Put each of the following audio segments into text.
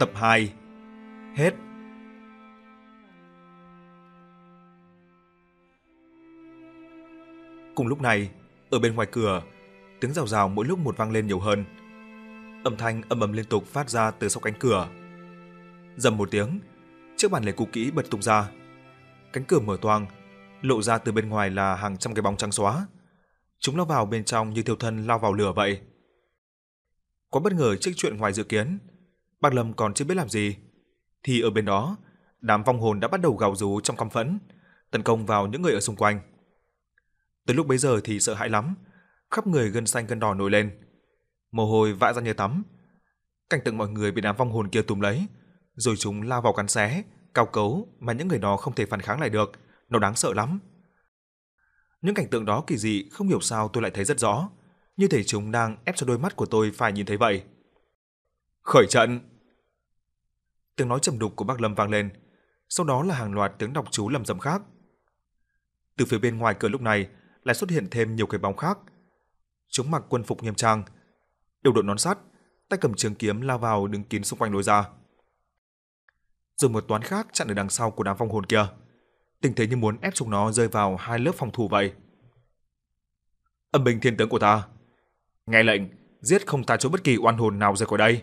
Tập 2 Hết Cùng lúc này, ở bên ngoài cửa, tiếng rào rào mỗi lúc một vang lên nhiều hơn. Âm thanh âm ầm liên tục phát ra từ sau cánh cửa. Dầm một tiếng, chiếc bàn lề cũ kỹ bật tung ra. Cánh cửa mở toang, lộ ra từ bên ngoài là hàng trăm cái bóng trắng xóa. Chúng lao vào bên trong như thiêu thân lao vào lửa vậy. Quá bất ngờ trước chuyện ngoài dự kiến, Bạc Lâm còn chưa biết làm gì, thì ở bên đó, đám vong hồn đã bắt đầu gào rú trong căm phẫn, tấn công vào những người ở xung quanh. Tới lúc bấy giờ thì sợ hãi lắm, khắp người gân xanh gân đỏ nổi lên, mồ hôi vã ra như tắm. Cảnh tượng mọi người bị đám vong hồn kia túm lấy, rồi chúng lao vào cắn xé, cao cấu mà những người đó không thể phản kháng lại được, nó đáng sợ lắm. Những cảnh tượng đó kỳ dị không hiểu sao tôi lại thấy rất rõ, như thể chúng đang ép cho đôi mắt của tôi phải nhìn thấy vậy. Khởi trận! Tiếng nói trầm đục của bác Lâm vang lên, sau đó là hàng loạt tiếng đọc chú lầm rầm khác. Từ phía bên ngoài cửa lúc này lại xuất hiện thêm nhiều cái bóng khác. Chúng mặc quân phục nghiêm trang, đầu đội nón sắt, tay cầm trường kiếm lao vào đứng kín xung quanh lối ra. Rồi một toán khác chặn ở đằng sau của đám vong hồn kia. Tình thế như muốn ép chúng nó rơi vào hai lớp phòng thủ vậy. Âm binh thiên tướng của ta, nghe lệnh, giết không tha cho bất kỳ oan hồn nào rời khỏi đây.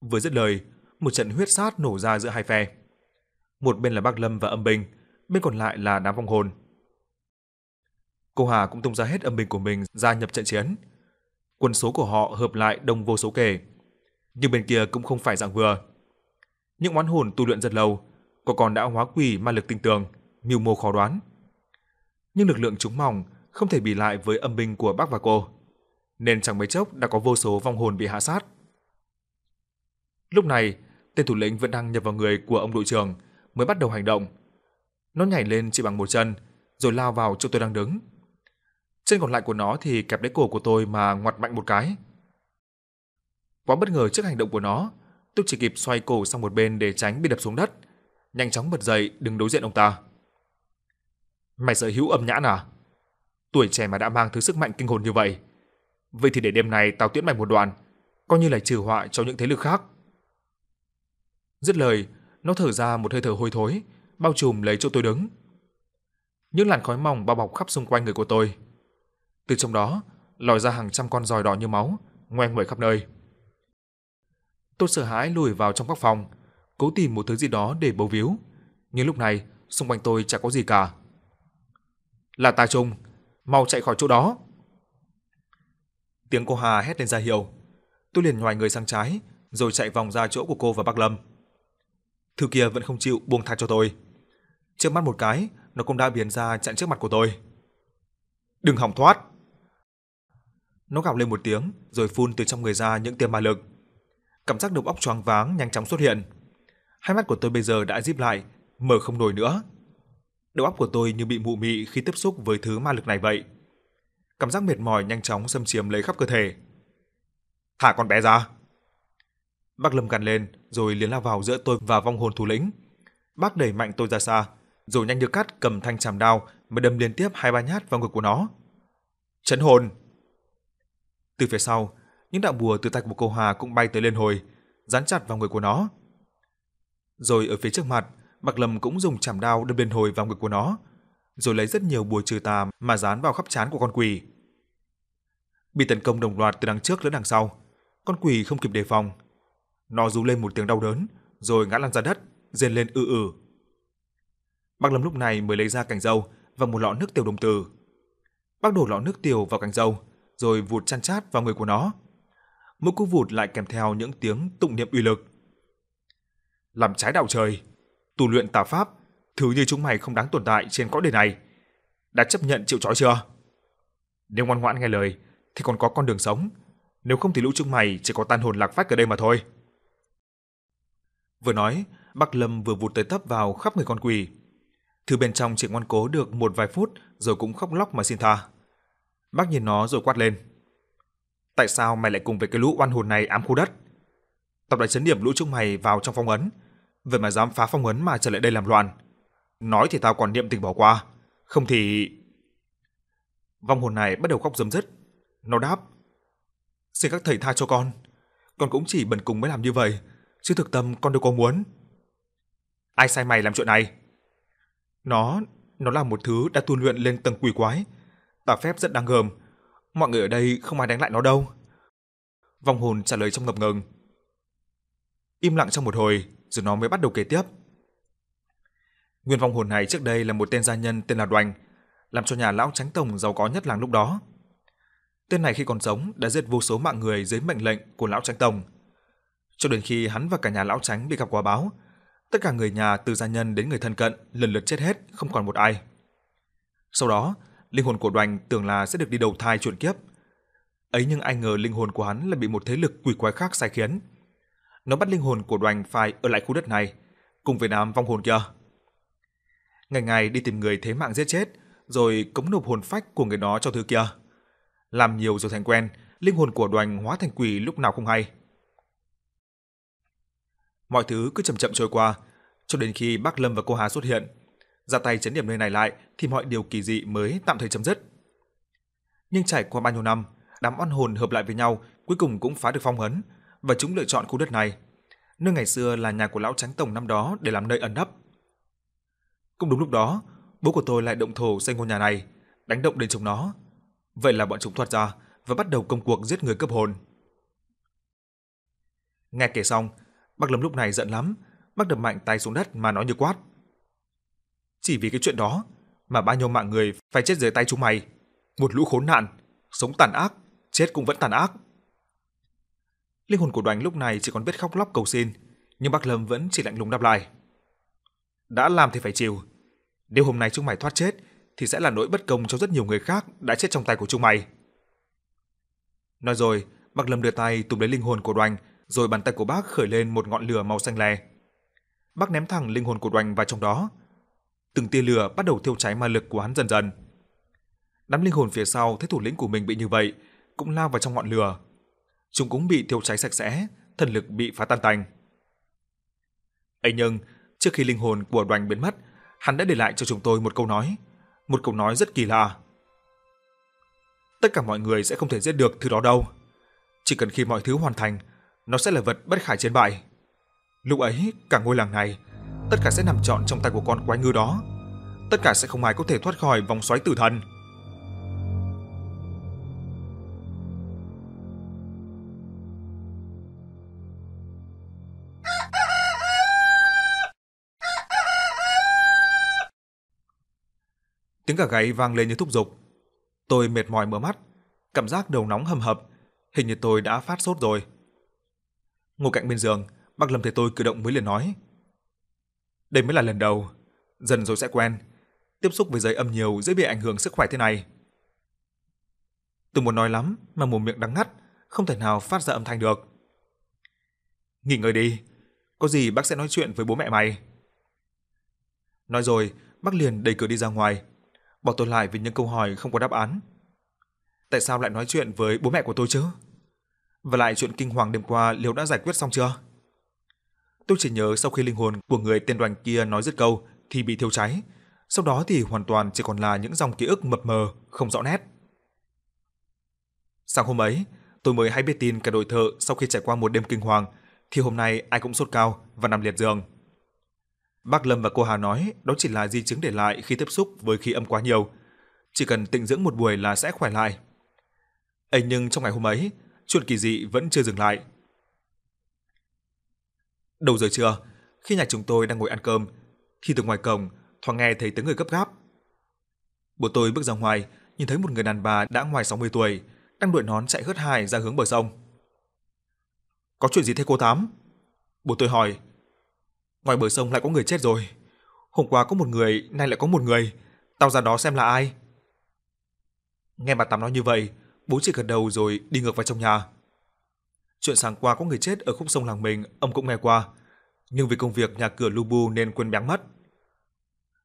Vừa dứt lời, một trận huyết sát nổ ra giữa hai phe. Một bên là Bắc Lâm và Âm Bình bên còn lại là đám vong hồn. Cô Hà cũng tung ra hết âm binh của mình gia nhập trận chiến. Quân số của họ hợp lại đông vô số kể. Nhưng bên kia cũng không phải dạng vừa. Những oán hồn tu luyện rất lâu, có còn đã hóa quỷ ma lực tinh tường, mưu mô khó đoán. Nhưng lực lượng chúng mỏng không thể bì lại với âm binh của bác và cô, nên chẳng mấy chốc đã có vô số vong hồn bị hạ sát. Lúc này, tên thủ lĩnh vẫn đang nhập vào người của ông đội trưởng mới bắt đầu hành động. Nó nhảy lên chỉ bằng một chân, rồi lao vào chỗ tôi đang đứng. Chân còn lại của nó thì kẹp lấy cổ của tôi mà ngoặt mạnh một cái. Quá bất ngờ trước hành động của nó, tôi chỉ kịp xoay cổ sang một bên để tránh bị đập xuống đất, nhanh chóng bật dậy đứng đối diện ông ta. Mày sở hữu âm nhãn à? Tuổi trẻ mà đã mang thứ sức mạnh kinh hồn như vậy. Vậy thì để đêm nay tao tiễn mày một đoạn, coi như là trừ họa cho những thế lực khác. Dứt lời, nó thở ra một hơi thở hôi thối, bao trùm lấy chỗ tôi đứng. Những làn khói mỏng bao bọc khắp xung quanh người của tôi. Từ trong đó, lòi ra hàng trăm con giòi đỏ như máu, ngoe nguẩy khắp nơi. Tôi sợ hãi lùi vào trong góc phòng, cố tìm một thứ gì đó để bấu víu, nhưng lúc này, xung quanh tôi chẳng có gì cả. Là tà trùng, mau chạy khỏi chỗ đó. Tiếng cô Hà hét lên ra hiệu. Tôi liền nhoài người sang trái, rồi chạy vòng ra chỗ của cô và bác Lâm. Thứ kia vẫn không chịu buông tha cho tôi. Trước mắt một cái, nó cũng đã biến ra chặn trước mặt của tôi. Đừng hòng thoát. Nó gào lên một tiếng, rồi phun từ trong người ra những tia ma lực. Cảm giác đầu óc choáng váng nhanh chóng xuất hiện. Hai mắt của tôi bây giờ đã díp lại, mở không nổi nữa. Đầu óc của tôi như bị mụ mị khi tiếp xúc với thứ ma lực này vậy. Cảm giác mệt mỏi nhanh chóng xâm chiếm lấy khắp cơ thể. Thả con bé ra. Bác Lâm gằn lên, rồi liền lao vào giữa tôi và vong hồn thủ lĩnh. Bác đẩy mạnh tôi ra xa, rồi nhanh như cắt cầm thanh chàm đao mà đâm liên tiếp hai ba nhát vào ngực của nó. Chấn hồn! Từ phía sau, những đạo bùa từ tay của cô Hà cũng bay tới lên hồi, dán chặt vào người của nó. Rồi ở phía trước mặt, Bạc Lâm cũng dùng chàm đao đâm liên hồi vào ngực của nó, rồi lấy rất nhiều bùa trừ tà mà dán vào khắp trán của con quỷ. Bị tấn công đồng loạt từ đằng trước lẫn đằng sau, con quỷ không kịp đề phòng. Nó rú lên một tiếng đau đớn, rồi ngã lăn ra đất, rên lên ư ử. Bác Lâm lúc này mới lấy ra cành dâu và một lọ nước tiểu đồng tử. Bác đổ lọ nước tiểu vào cành dâu, rồi vụt chăn chát vào người của nó. Mỗi cú vụt lại kèm theo những tiếng tụng niệm uy lực. Làm trái đạo trời, tu luyện tà pháp, thứ như chúng mày không đáng tồn tại trên cõi đời này. Đã chấp nhận chịu trói chưa? Nếu ngoan ngoãn nghe lời thì còn có con đường sống, nếu không thì lũ chúng mày chỉ có tan hồn lạc phách ở đây mà thôi. Vừa nói, Bắc Lâm vừa vụt tới tấp vào khắp người con quỷ. Thứ bên trong chỉ ngoan cố được một vài phút rồi cũng khóc lóc mà xin tha. Bác nhìn nó rồi quát lên. Tại sao mày lại cùng với cái lũ oan hồn này ám khu đất? Tập đại chấn điểm lũ chúng mày vào trong phong ấn, vậy mà dám phá phong ấn mà trở lại đây làm loạn. Nói thì tao còn niệm tình bỏ qua, không thì... Vong hồn này bắt đầu khóc dấm dứt. Nó đáp. Xin các thầy tha cho con. con cũng chỉ bần cùng mới làm như vậy, chứ thực tâm con đâu có muốn. Ai sai mày làm chuyện này? Nó, nó là một thứ đã tu luyện lên tầng quỷ quái. Tà phép rất đáng gờm. Mọi người ở đây không ai đánh lại nó đâu. Vong hồn trả lời trong ngập ngừng. Im lặng trong một hồi, rồi nó mới bắt đầu kể tiếp. Nguyên vong hồn này trước đây là một tên gia nhân tên là Đoành, làm cho nhà lão Tránh Tổng giàu có nhất làng lúc đó. Tên này khi còn sống đã giết vô số mạng người dưới mệnh lệnh của lão Tránh Tổng. Cho đến khi hắn và cả nhà lão Tránh bị gặp quả báo, tất cả người nhà từ gia nhân đến người thân cận lần lượt chết hết, không còn một ai. Sau đó, linh hồn của Đoành tưởng là sẽ được đi đầu thai chuyển kiếp. Ấy nhưng ai ngờ linh hồn của hắn lại bị một thế lực quỷ quái khác sai khiến. Nó bắt linh hồn của Đoành phải ở lại khu đất này, cùng với đám vong hồn kia. Ngày ngày đi tìm người thế mạng giết chết, rồi cống nộp hồn phách của người đó cho thứ kia. Làm nhiều rồi thành quen, linh hồn của Đoành hóa thành quỷ lúc nào không hay. Mọi thứ cứ chậm chậm trôi qua, cho đến khi Bác Lâm và cô Hà xuất hiện, ra tay chấn điểm nơi này lại thì mọi điều kỳ dị mới tạm thời chấm dứt. Nhưng trải qua bao nhiêu năm, đám oan hồn hợp lại với nhau, cuối cùng cũng phá được phong ấn và chúng lựa chọn khu đất này, nơi ngày xưa là nhà của lão tránh tổng năm đó để làm nơi ẩn nấp. Cũng đúng lúc đó, bố của tôi lại động thổ xây ngôi nhà này, đánh động đến chúng nó. Vậy là bọn chúng thoát ra và bắt đầu công cuộc giết người cấp hồn. Nghe kể xong, Bác Lâm lúc này giận lắm, bác đập mạnh tay xuống đất mà nói như quát. Chỉ vì cái chuyện đó mà bao nhiêu mạng người phải chết dưới tay chúng mày. Một lũ khốn nạn, sống tàn ác, chết cũng vẫn tàn ác. Linh hồn của Đoành lúc này chỉ còn biết khóc lóc cầu xin, nhưng bác Lâm vẫn chỉ lạnh lùng đáp lại. Đã làm thì phải chịu. Nếu hôm nay chúng mày thoát chết thì sẽ là nỗi bất công cho rất nhiều người khác đã chết trong tay của chúng mày. Nói rồi, bác Lâm đưa tay túm lấy linh hồn của Đoành, rồi bàn tay của bác khởi lên một ngọn lửa màu xanh lè. Bác ném thẳng linh hồn của Đoành vào trong đó. Từng tia lửa bắt đầu thiêu cháy ma lực của hắn dần dần. Đám linh hồn phía sau thấy thủ lĩnh của mình bị như vậy, cũng lao vào trong ngọn lửa. Chúng cũng bị thiêu cháy sạch sẽ, thần lực bị phá tan tành. ấy nhưng, trước khi linh hồn của Đoành biến mất, hắn đã để lại cho chúng tôi một câu nói, một câu nói rất kỳ lạ. Tất cả mọi người sẽ không thể giết được thứ đó đâu. Chỉ cần khi mọi thứ hoàn thành, nó sẽ là vật bất khả chiến bại. Lúc ấy, cả ngôi làng này, tất cả sẽ nằm trọn trong tay của con quái ngư đó. Tất cả sẽ không ai có thể thoát khỏi vòng xoáy tử thần. Tiếng gà gáy vang lên như thúc giục. Tôi mệt mỏi mở mắt, cảm giác đầu nóng hầm hập, hình như tôi đã phát sốt rồi. Ngồi cạnh bên giường, Bác Lâm thấy tôi cử động mới liền nói: "Đây mới là lần đầu, dần rồi sẽ quen, tiếp xúc với giới âm nhiều dễ bị ảnh hưởng sức khỏe thế này." Tôi muốn nói lắm mà mồm miệng đắng ngắt, không thể nào phát ra âm thanh được. "Nghỉ ngơi đi, có gì bác sẽ nói chuyện với bố mẹ mày." Nói rồi, bác liền đẩy cửa đi ra ngoài, bỏ tôi lại vì những câu hỏi không có đáp án. Tại sao lại nói chuyện với bố mẹ của tôi chứ? Và lại chuyện kinh hoàng đêm qua liệu đã giải quyết xong chưa? Tôi chỉ nhớ sau khi linh hồn của người tên đoàn kia nói dứt câu thì bị thiêu cháy, sau đó thì hoàn toàn chỉ còn là những dòng ký ức mập mờ, không rõ nét. Sáng hôm ấy, tôi mới hay biết tin cả đội thợ sau khi trải qua một đêm kinh hoàng thì hôm nay ai cũng sốt cao và nằm liệt giường. Bác Lâm và cô Hà nói đó chỉ là di chứng để lại khi tiếp xúc với khí âm quá nhiều, chỉ cần tĩnh dưỡng một buổi là sẽ khỏe lại. Ấy nhưng trong ngày hôm ấy, chuyện kỳ dị vẫn chưa dừng lại. Đầu giờ trưa, khi nhà chúng tôi đang ngồi ăn cơm, thì từ ngoài cổng thoáng nghe thấy tiếng người gấp gáp. Bố tôi bước ra ngoài, nhìn thấy một người đàn bà đã ngoài 60 tuổi, đang đội nón chạy hớt hải ra hướng bờ sông. Có chuyện gì thế cô Tám? Bố tôi hỏi. Ngoài bờ sông lại có người chết rồi. Hôm qua có một người, nay lại có một người. Tao ra đó xem là ai. Nghe bà Tám nói như vậy, bố chỉ gật đầu rồi đi ngược vào trong nhà. Chuyện sáng qua có người chết ở khúc sông làng mình, ông cũng nghe qua, nhưng vì công việc nhà cửa lu bu nên quên bén mất.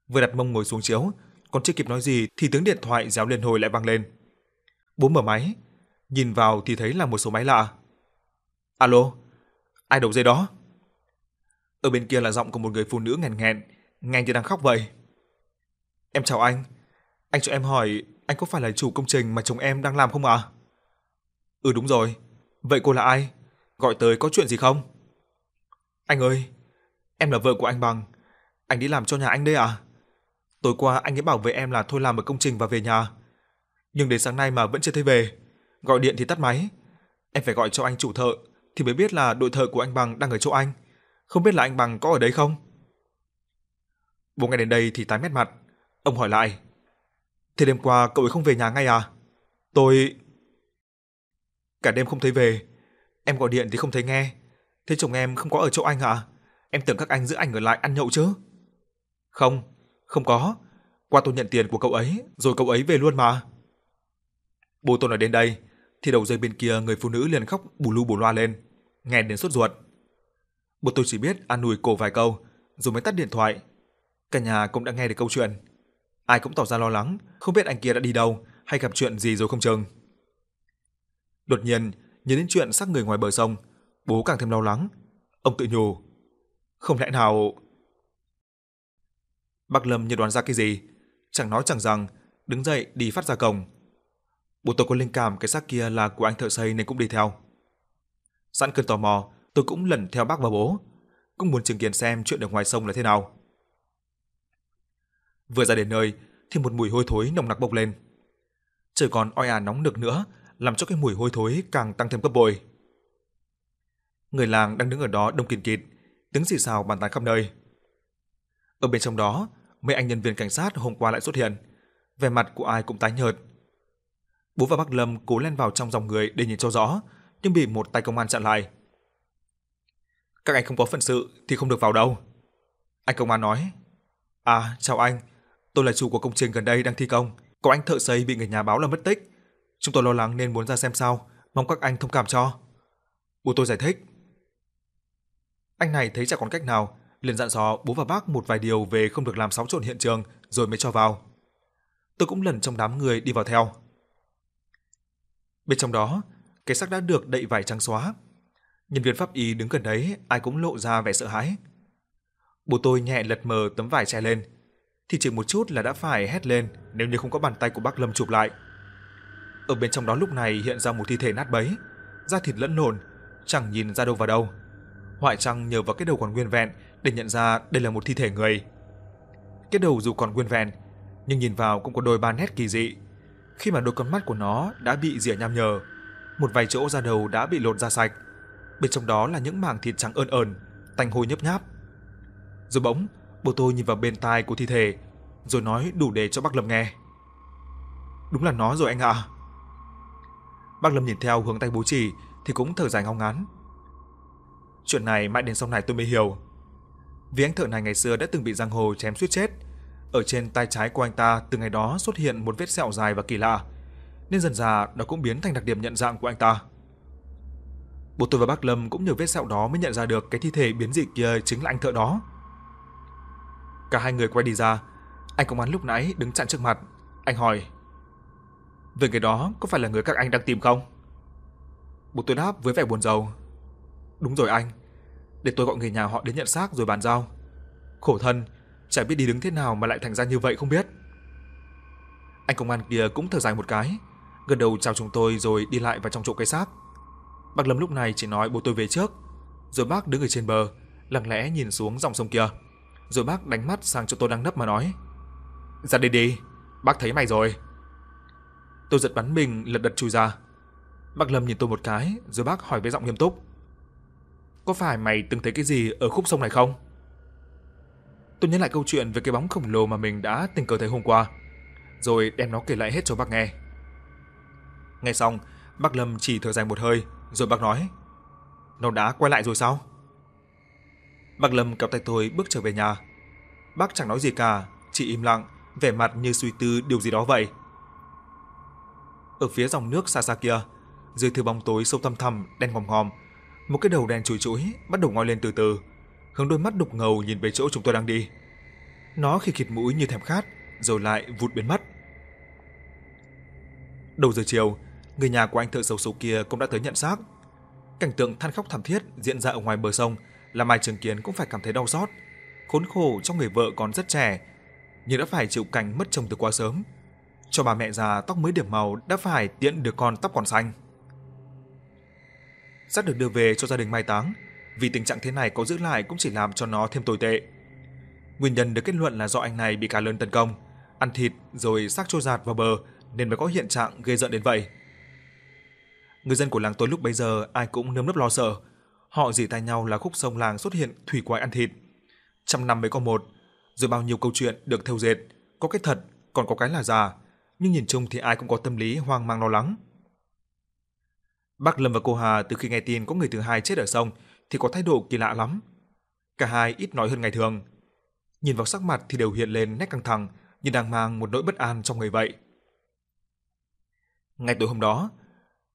Vừa đặt mông ngồi xuống chiếu, còn chưa kịp nói gì thì tiếng điện thoại réo liên hồi lại vang lên. Bố mở máy, nhìn vào thì thấy là một số máy lạ. Alo, ai đầu dây đó? Ở bên kia là giọng của một người phụ nữ nghẹn nghẹn, nghe như đang khóc vậy. Em chào anh, anh cho em hỏi anh có phải là chủ công trình mà chồng em đang làm không ạ? À? Ừ đúng rồi, vậy cô là ai? Gọi tới có chuyện gì không? Anh ơi, em là vợ của anh Bằng. Anh đi làm cho nhà anh đây à? Tối qua anh ấy bảo với em là thôi làm ở công trình và về nhà. Nhưng đến sáng nay mà vẫn chưa thấy về. Gọi điện thì tắt máy. Em phải gọi cho anh chủ thợ thì mới biết là đội thợ của anh Bằng đang ở chỗ anh. Không biết là anh Bằng có ở đấy không? Bố nghe đến đây thì tái mét mặt. Ông hỏi lại. Thế đêm qua cậu ấy không về nhà ngay à? Tôi... Cả đêm không thấy về. Em gọi điện thì không thấy nghe. Thế chồng em không có ở chỗ anh à? Em tưởng các anh giữ anh ở lại ăn nhậu chứ? Không, không có. Qua tôi nhận tiền của cậu ấy, rồi cậu ấy về luôn mà. Bố tôi nói đến đây, thì đầu dây bên kia người phụ nữ liền khóc bù lu bù loa lên, nghe đến sốt ruột. Bố tôi chỉ biết an ủi cổ vài câu, rồi mới tắt điện thoại. Cả nhà cũng đã nghe được câu chuyện. Ai cũng tỏ ra lo lắng, không biết anh kia đã đi đâu hay gặp chuyện gì rồi không chừng. Đột nhiên, nhớ đến chuyện xác người ngoài bờ sông, bố càng thêm lo lắng. Ông tự nhủ, không lẽ nào... Bác Lâm như đoán ra cái gì, chẳng nói chẳng rằng, đứng dậy đi phát ra cổng. Bố tôi có linh cảm cái xác kia là của anh thợ xây nên cũng đi theo. Sẵn cơn tò mò, tôi cũng lần theo bác và bố, cũng muốn chứng kiến xem chuyện ở ngoài sông là thế nào. Vừa ra đến nơi thì một mùi hôi thối nồng nặc bốc lên. Trời còn oi ả à nóng nực nữa, làm cho cái mùi hôi thối càng tăng thêm gấp bội. Người làng đang đứng ở đó đông kín kịt, tiếng xì xào bàn tán khắp nơi. Ở bên trong đó, mấy anh nhân viên cảnh sát hôm qua lại xuất hiện, vẻ mặt của ai cũng tái nhợt. Bố và bác Lâm cố len vào trong dòng người để nhìn cho rõ, nhưng bị một tay công an chặn lại. Các anh không có phận sự thì không được vào đâu. Anh công an nói. À, chào anh, tôi là chủ của công trình gần đây đang thi công, có anh thợ xây bị người nhà báo là mất tích. Chúng tôi lo lắng nên muốn ra xem sao, mong các anh thông cảm cho. Bố tôi giải thích. Anh này thấy chẳng còn cách nào, liền dặn dò bố và bác một vài điều về không được làm xáo trộn hiện trường rồi mới cho vào. Tôi cũng lần trong đám người đi vào theo. Bên trong đó, cái xác đã được đậy vải trắng xóa. Nhân viên pháp y đứng gần đấy, ai cũng lộ ra vẻ sợ hãi. Bố tôi nhẹ lật mờ tấm vải che lên, thì chỉ một chút là đã phải hét lên nếu như không có bàn tay của bác Lâm chụp lại. Ở bên trong đó lúc này hiện ra một thi thể nát bấy, da thịt lẫn lộn, chẳng nhìn ra đâu vào đâu. Hoại Trăng nhờ vào cái đầu còn nguyên vẹn để nhận ra đây là một thi thể người. Cái đầu dù còn nguyên vẹn, nhưng nhìn vào cũng có đôi ba nét kỳ dị. Khi mà đôi con mắt của nó đã bị rỉa nham nhở, một vài chỗ da đầu đã bị lột ra sạch. Bên trong đó là những mảng thịt trắng ơn ờn, tanh hôi nhấp nháp. Rồi bỗng, bố tôi nhìn vào bên tai của thi thể, rồi nói đủ để cho bác Lâm nghe. Đúng là nó rồi anh ạ. À. Bác Lâm nhìn theo hướng tay bố chỉ thì cũng thở dài ngao ngán. Chuyện này mãi đến sau này tôi mới hiểu. Vì anh thợ này ngày xưa đã từng bị giang hồ chém suýt chết. Ở trên tay trái của anh ta từ ngày đó xuất hiện một vết sẹo dài và kỳ lạ, nên dần dà nó cũng biến thành đặc điểm nhận dạng của anh ta. Bố tôi và bác Lâm cũng nhờ vết sẹo đó mới nhận ra được cái thi thể biến dị kia chính là anh thợ đó. Cả hai người quay đi ra, anh công an lúc nãy đứng chặn trước mặt, anh hỏi: "Về người đó có phải là người các anh đang tìm không?" Bố tôi đáp với vẻ buồn rầu: Đúng rồi anh, để tôi gọi người nhà họ đến nhận xác rồi bàn giao. Khổ thân, chả biết đi đứng thế nào mà lại thành ra như vậy không biết. Anh công an kia cũng thở dài một cái, gật đầu chào chúng tôi rồi đi lại vào trong chỗ cây xác. Bác Lâm lúc này chỉ nói bố tôi về trước, rồi bác đứng ở trên bờ, lặng lẽ nhìn xuống dòng sông kia. Rồi bác đánh mắt sang chỗ tôi đang nấp mà nói: dạ "Ra đây đi, bác thấy mày rồi." Tôi giật bắn mình lật đật chui ra. Bác Lâm nhìn tôi một cái, rồi bác hỏi với giọng nghiêm túc: có phải mày từng thấy cái gì ở khúc sông này không? Tôi nhớ lại câu chuyện về cái bóng khổng lồ mà mình đã tình cờ thấy hôm qua, rồi đem nó kể lại hết cho bác nghe. Nghe xong, bác Lâm chỉ thở dài một hơi, rồi bác nói: "Nó đã quay lại rồi sao?" Bác Lâm kéo tay tôi bước trở về nhà. Bác chẳng nói gì cả, chỉ im lặng, vẻ mặt như suy tư điều gì đó vậy. Ở phía dòng nước xa xa kia, dưới thứ bóng tối sâu thăm thẳm đen ngòm ngòm, một cái đầu đen chùi chũi bắt đầu ngoi lên từ từ, hướng đôi mắt đục ngầu nhìn về chỗ chúng tôi đang đi. Nó khi khịt mũi như thèm khát, rồi lại vụt biến mất. Đầu giờ chiều, người nhà của anh thợ xấu số kia cũng đã tới nhận xác. Cảnh tượng than khóc thảm thiết diễn ra ở ngoài bờ sông làm ai chứng kiến cũng phải cảm thấy đau xót. Khốn khổ trong người vợ còn rất trẻ, nhưng đã phải chịu cảnh mất chồng từ quá sớm. Cho bà mẹ già tóc mới điểm màu đã phải tiễn được con tóc còn xanh. xác được đưa về cho gia đình mai táng, vì tình trạng thế này có giữ lại cũng chỉ làm cho nó thêm tồi tệ. Nguyên nhân được kết luận là do anh này bị cá lớn tấn công, ăn thịt rồi xác trôi giạt vào bờ nên mới có hiện trạng ghê rợn đến vậy. Người dân của làng tôi lúc bấy giờ ai cũng nơm nớp lo sợ. Họ dì tay nhau là khúc sông làng xuất hiện thủy quái ăn thịt. Trăm năm mới có một, rồi bao nhiêu câu chuyện được thêu dệt, có cái thật, còn có cái là giả, nhưng nhìn chung thì ai cũng có tâm lý hoang mang lo lắng. Bác Lâm và cô Hà từ khi nghe tin có người thứ hai chết ở sông thì có thái độ kỳ lạ lắm. Cả hai ít nói hơn ngày thường. Nhìn vào sắc mặt thì đều hiện lên nét căng thẳng, như đang mang một nỗi bất an trong người vậy. Ngay tối hôm đó,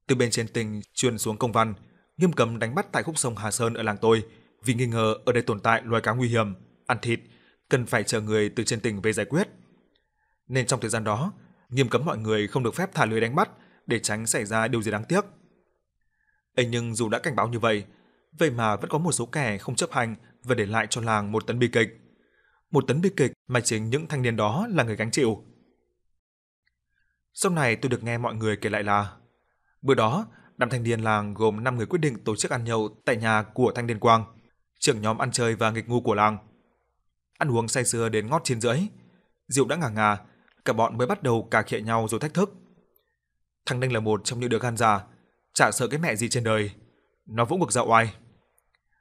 từ bên trên tỉnh truyền xuống công văn nghiêm cấm đánh bắt tại khúc sông Hà Sơn ở làng tôi vì nghi ngờ ở đây tồn tại loài cá nguy hiểm, ăn thịt, cần phải chờ người từ trên tỉnh về giải quyết. Nên trong thời gian đó, nghiêm cấm mọi người không được phép thả lưới đánh bắt để tránh xảy ra điều gì đáng tiếc. Ấy nhưng dù đã cảnh báo như vậy, vậy mà vẫn có một số kẻ không chấp hành và để lại cho làng một tấn bi kịch. Một tấn bi kịch mà chính những thanh niên đó là người gánh chịu. Sau này tôi được nghe mọi người kể lại là Bữa đó, đám thanh niên làng gồm 5 người quyết định tổ chức ăn nhậu tại nhà của thanh niên Quang, trưởng nhóm ăn chơi và nghịch ngu của làng. Ăn uống say sưa đến ngót trên rưỡi, rượu đã ngả ngà, cả bọn mới bắt đầu cà khịa nhau rồi thách thức. Thằng Ninh là một trong những đứa gan già, chả sợ cái mẹ gì trên đời. Nó vỗ ngực dạo oai.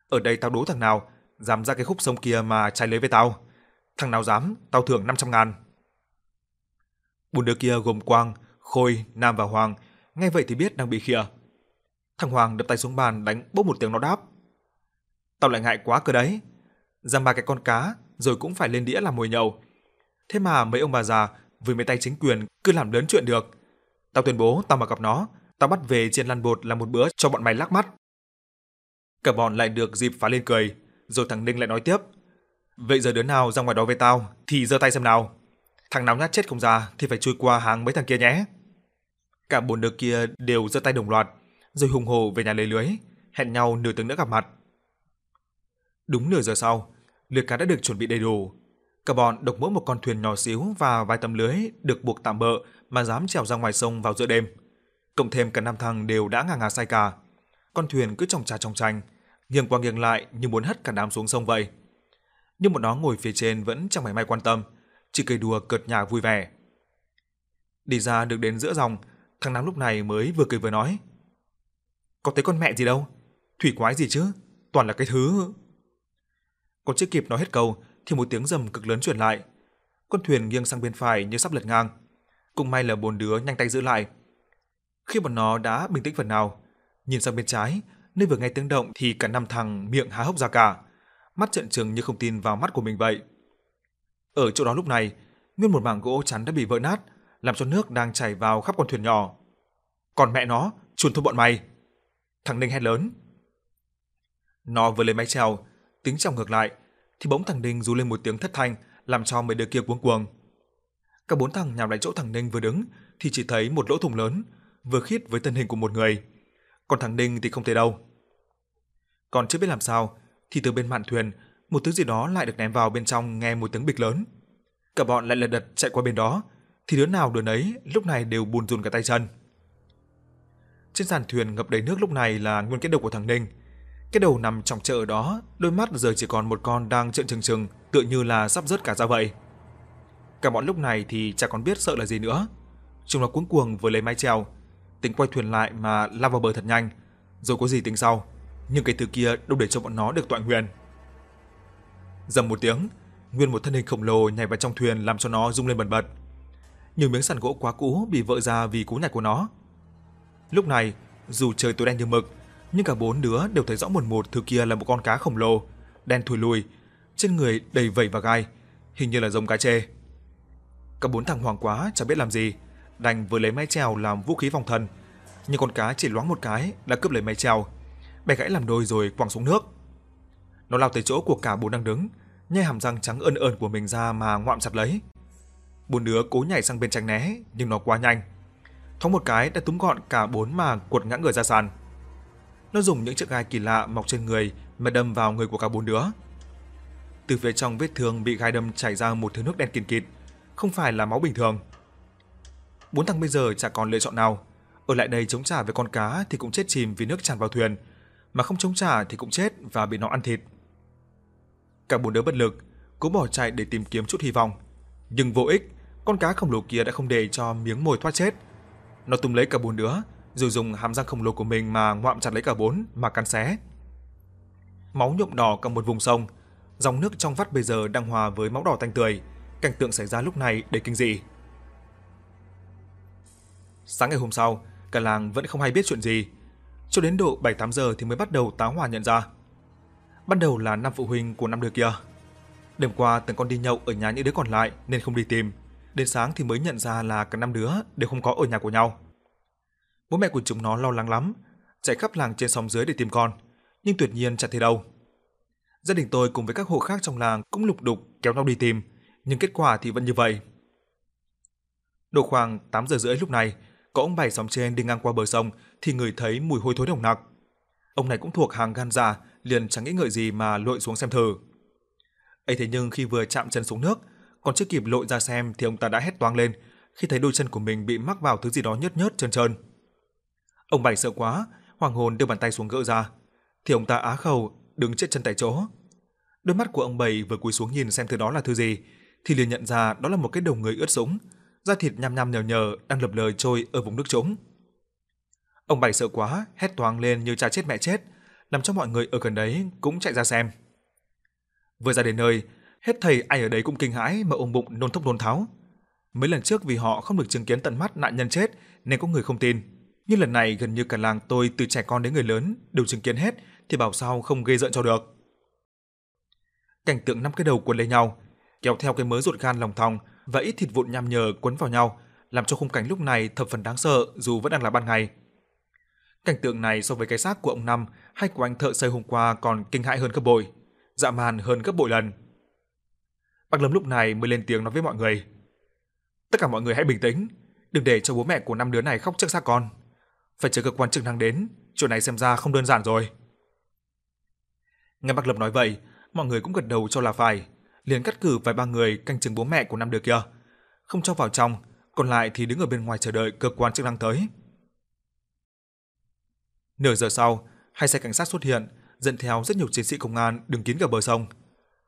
Ở đây tao đố thằng nào dám ra cái khúc sông kia mà trái lưới với tao. Thằng nào dám, tao thưởng 500 ngàn. Bốn đứa kia gồm Quang, Khôi, Nam và Hoàng nghe vậy thì biết đang bị khịa. Thằng Hoàng đập tay xuống bàn đánh bốc một tiếng nó đáp. Tao lại ngại quá cơ đấy. Giam ba cái con cá rồi cũng phải lên đĩa làm mồi nhậu. Thế mà mấy ông bà già với mấy tay chính quyền cứ làm lớn chuyện được. Tao tuyên bố tao mà gặp nó, tao bắt về chiên lăn bột làm một bữa cho bọn mày lắc mắt. Cả bọn lại được dịp phá lên cười, rồi thằng Ninh lại nói tiếp. Vậy giờ đứa nào ra ngoài đó với tao thì giơ tay xem nào. Thằng nào nhát chết không ra thì phải chui qua hàng mấy thằng kia nhé. Cả bốn đứa kia đều giơ tay đồng loạt, rồi hùng hổ về nhà lấy lưới, hẹn nhau nửa tiếng nữa gặp mặt. Đúng nửa giờ sau, lưới cá đã được chuẩn bị đầy đủ. Cả bọn độc mỗi một con thuyền nhỏ xíu và vài tấm lưới được buộc tạm bợ mà dám trèo ra ngoài sông vào giữa đêm. Cộng thêm cả năm thằng đều đã ngà ngà say cả. Con thuyền cứ chòng trà trong tranh, nghiêng qua nghiêng lại như muốn hất cả đám xuống sông vậy. Nhưng một nó ngồi phía trên vẫn chẳng mảy may quan tâm, chỉ cười đùa cợt nhả vui vẻ. Đi ra được đến giữa dòng, thằng Nam lúc này mới vừa cười vừa nói. Có thấy con mẹ gì đâu, thủy quái gì chứ, toàn là cái thứ... Còn chưa kịp nói hết câu thì một tiếng rầm cực lớn truyền lại. Con thuyền nghiêng sang bên phải như sắp lật ngang. Cũng may là bốn đứa nhanh tay giữ lại. Khi bọn nó đã bình tĩnh phần nào, nhìn sang bên trái, nơi vừa nghe tiếng động thì cả năm thằng miệng há hốc ra cả, mắt trợn trừng như không tin vào mắt của mình vậy. Ở chỗ đó lúc này, nguyên một mảng gỗ chắn đã bị vỡ nát, làm cho nước đang chảy vào khắp con thuyền nhỏ. Còn mẹ nó, chuồn thôi bọn mày. Thằng Ninh hét lớn. Nó vừa lên máy trèo, tính trong ngược lại, thì bỗng thằng Ninh rú lên một tiếng thất thanh, làm cho mấy đứa kia cuống cuồng. Cả bốn thằng nhào lại chỗ thằng Ninh vừa đứng thì chỉ thấy một lỗ thủng lớn, vừa khít với thân hình của một người. Còn thằng Ninh thì không thấy đâu. Còn chưa biết làm sao, thì từ bên mạn thuyền, một thứ gì đó lại được ném vào bên trong nghe một tiếng bịch lớn. Cả bọn lại lật đật chạy qua bên đó, thì đứa nào đứa nấy lúc này đều buồn rùn cả tay chân. Trên sàn thuyền ngập đầy nước lúc này là nguyên cái đầu của thằng Ninh. Cái đầu nằm trong chợ đó, đôi mắt giờ chỉ còn một con đang trợn trừng trừng, tựa như là sắp rớt cả ra vậy. Cả bọn lúc này thì chẳng còn biết sợ là gì nữa. Chúng nó cuống cuồng vừa lấy mái chèo, tính quay thuyền lại mà lao vào bờ thật nhanh, rồi có gì tính sau. Nhưng cái thứ kia đâu để cho bọn nó được tọa nguyện. Dầm một tiếng, nguyên một thân hình khổng lồ nhảy vào trong thuyền làm cho nó rung lên bần bật nhiều miếng sàn gỗ quá cũ bị vỡ ra vì cú nhảy của nó. Lúc này, dù trời tối đen như mực, nhưng cả bốn đứa đều thấy rõ một một thứ kia là một con cá khổng lồ, đen thui lùi, trên người đầy vảy và gai, hình như là giống cá chê. Cả bốn thằng hoảng quá chẳng biết làm gì, đành vừa lấy máy trèo làm vũ khí phòng thân, nhưng con cá chỉ loáng một cái đã cướp lấy máy trèo, bẻ gãy làm đôi rồi quăng xuống nước. Nó lao tới chỗ của cả bốn đang đứng, nhai hàm răng trắng ơn ơn của mình ra mà ngoạm chặt lấy. Bốn đứa cố nhảy sang bên tránh né, nhưng nó quá nhanh. Thoáng một cái đã túm gọn cả bốn mà quật ngã người ra sàn. Nó dùng những chiếc gai kỳ lạ mọc trên người mà đâm vào người của cả bốn đứa. Từ phía trong vết thương bị gai đâm chảy ra một thứ nước đen kịt kịt, không phải là máu bình thường. Bốn thằng bây giờ chả còn lựa chọn nào, ở lại đây chống trả với con cá thì cũng chết chìm vì nước tràn vào thuyền, mà không chống trả thì cũng chết và bị nó ăn thịt. Cả bốn đứa bất lực, cố bỏ chạy để tìm kiếm chút hy vọng, nhưng vô ích, con cá khổng lồ kia đã không để cho miếng mồi thoát chết. Nó túm lấy cả bốn đứa, rồi dùng hàm răng khổng lồ của mình mà ngoạm chặt lấy cả bốn mà cắn xé. Máu nhuộm đỏ cả một vùng sông, dòng nước trong vắt bây giờ đang hòa với máu đỏ tanh tươi, cảnh tượng xảy ra lúc này đầy kinh dị. Sáng ngày hôm sau, cả làng vẫn không hay biết chuyện gì. Cho đến độ 7-8 giờ thì mới bắt đầu táo hỏa nhận ra. Ban đầu là năm phụ huynh của năm đứa kia. Đêm qua từng con đi nhậu ở nhà những đứa còn lại nên không đi tìm. Đến sáng thì mới nhận ra là cả năm đứa đều không có ở nhà của nhau. Bố mẹ của chúng nó lo lắng lắm, chạy khắp làng trên xóm dưới để tìm con, nhưng tuyệt nhiên chẳng thấy đâu. Gia đình tôi cùng với các hộ khác trong làng cũng lục đục kéo nhau đi tìm, nhưng kết quả thì vẫn như vậy. Độ khoảng 8 giờ rưỡi lúc này, có ông bảy xóm trên đi ngang qua bờ sông thì người thấy mùi hôi thối nồng nặc. Ông này cũng thuộc hàng gan dạ, liền chẳng nghĩ ngợi gì mà lội xuống xem thử. ấy thế nhưng khi vừa chạm chân xuống nước, còn chưa kịp lội ra xem thì ông ta đã hét toáng lên khi thấy đôi chân của mình bị mắc vào thứ gì đó nhớt nhớt trơn trơn. Ông bảy sợ quá, hoàng hồn đưa bàn tay xuống gỡ ra, thì ông ta á khẩu đứng chết chân tại chỗ. Đôi mắt của ông bảy vừa cúi xuống nhìn xem thứ đó là thứ gì, thì liền nhận ra đó là một cái đầu người ướt sũng, da thịt nhăm nhăm nhờ nhờ đang lập lờ trôi ở vùng nước trũng. Ông bảy sợ quá, hét toáng lên như cha chết mẹ chết, làm cho mọi người ở gần đấy cũng chạy ra xem. Vừa ra đến nơi, hết thầy ai ở đấy cũng kinh hãi mà ôm bụng nôn thốc nôn tháo. Mấy lần trước vì họ không được chứng kiến tận mắt nạn nhân chết nên có người không tin. Nhưng lần này gần như cả làng tôi từ trẻ con đến người lớn đều chứng kiến hết thì bảo sao không gây giận cho được. Cảnh tượng năm cái đầu quấn lấy nhau, kéo theo cái mớ ruột gan lòng thòng và ít thịt vụn nham nhở quấn vào nhau, làm cho khung cảnh lúc này thập phần đáng sợ dù vẫn đang là ban ngày. Cảnh tượng này so với cái xác của ông Năm hay của anh thợ xây hôm qua còn kinh hãi hơn gấp bội, dạ man hơn gấp bội lần. Bác Lâm lúc này mới lên tiếng nói với mọi người. Tất cả mọi người hãy bình tĩnh, đừng để cho bố mẹ của năm đứa này khóc trước xác con. Phải chờ cơ quan chức năng đến, chuyện này xem ra không đơn giản rồi. Nghe bác Lâm nói vậy, mọi người cũng gật đầu cho là phải, liền cắt cử vài ba người canh chừng bố mẹ của năm đứa kia, không cho vào trong, còn lại thì đứng ở bên ngoài chờ đợi cơ quan chức năng tới. Nửa giờ sau, hai xe cảnh sát xuất hiện, dẫn theo rất nhiều chiến sĩ công an đứng kín cả bờ sông.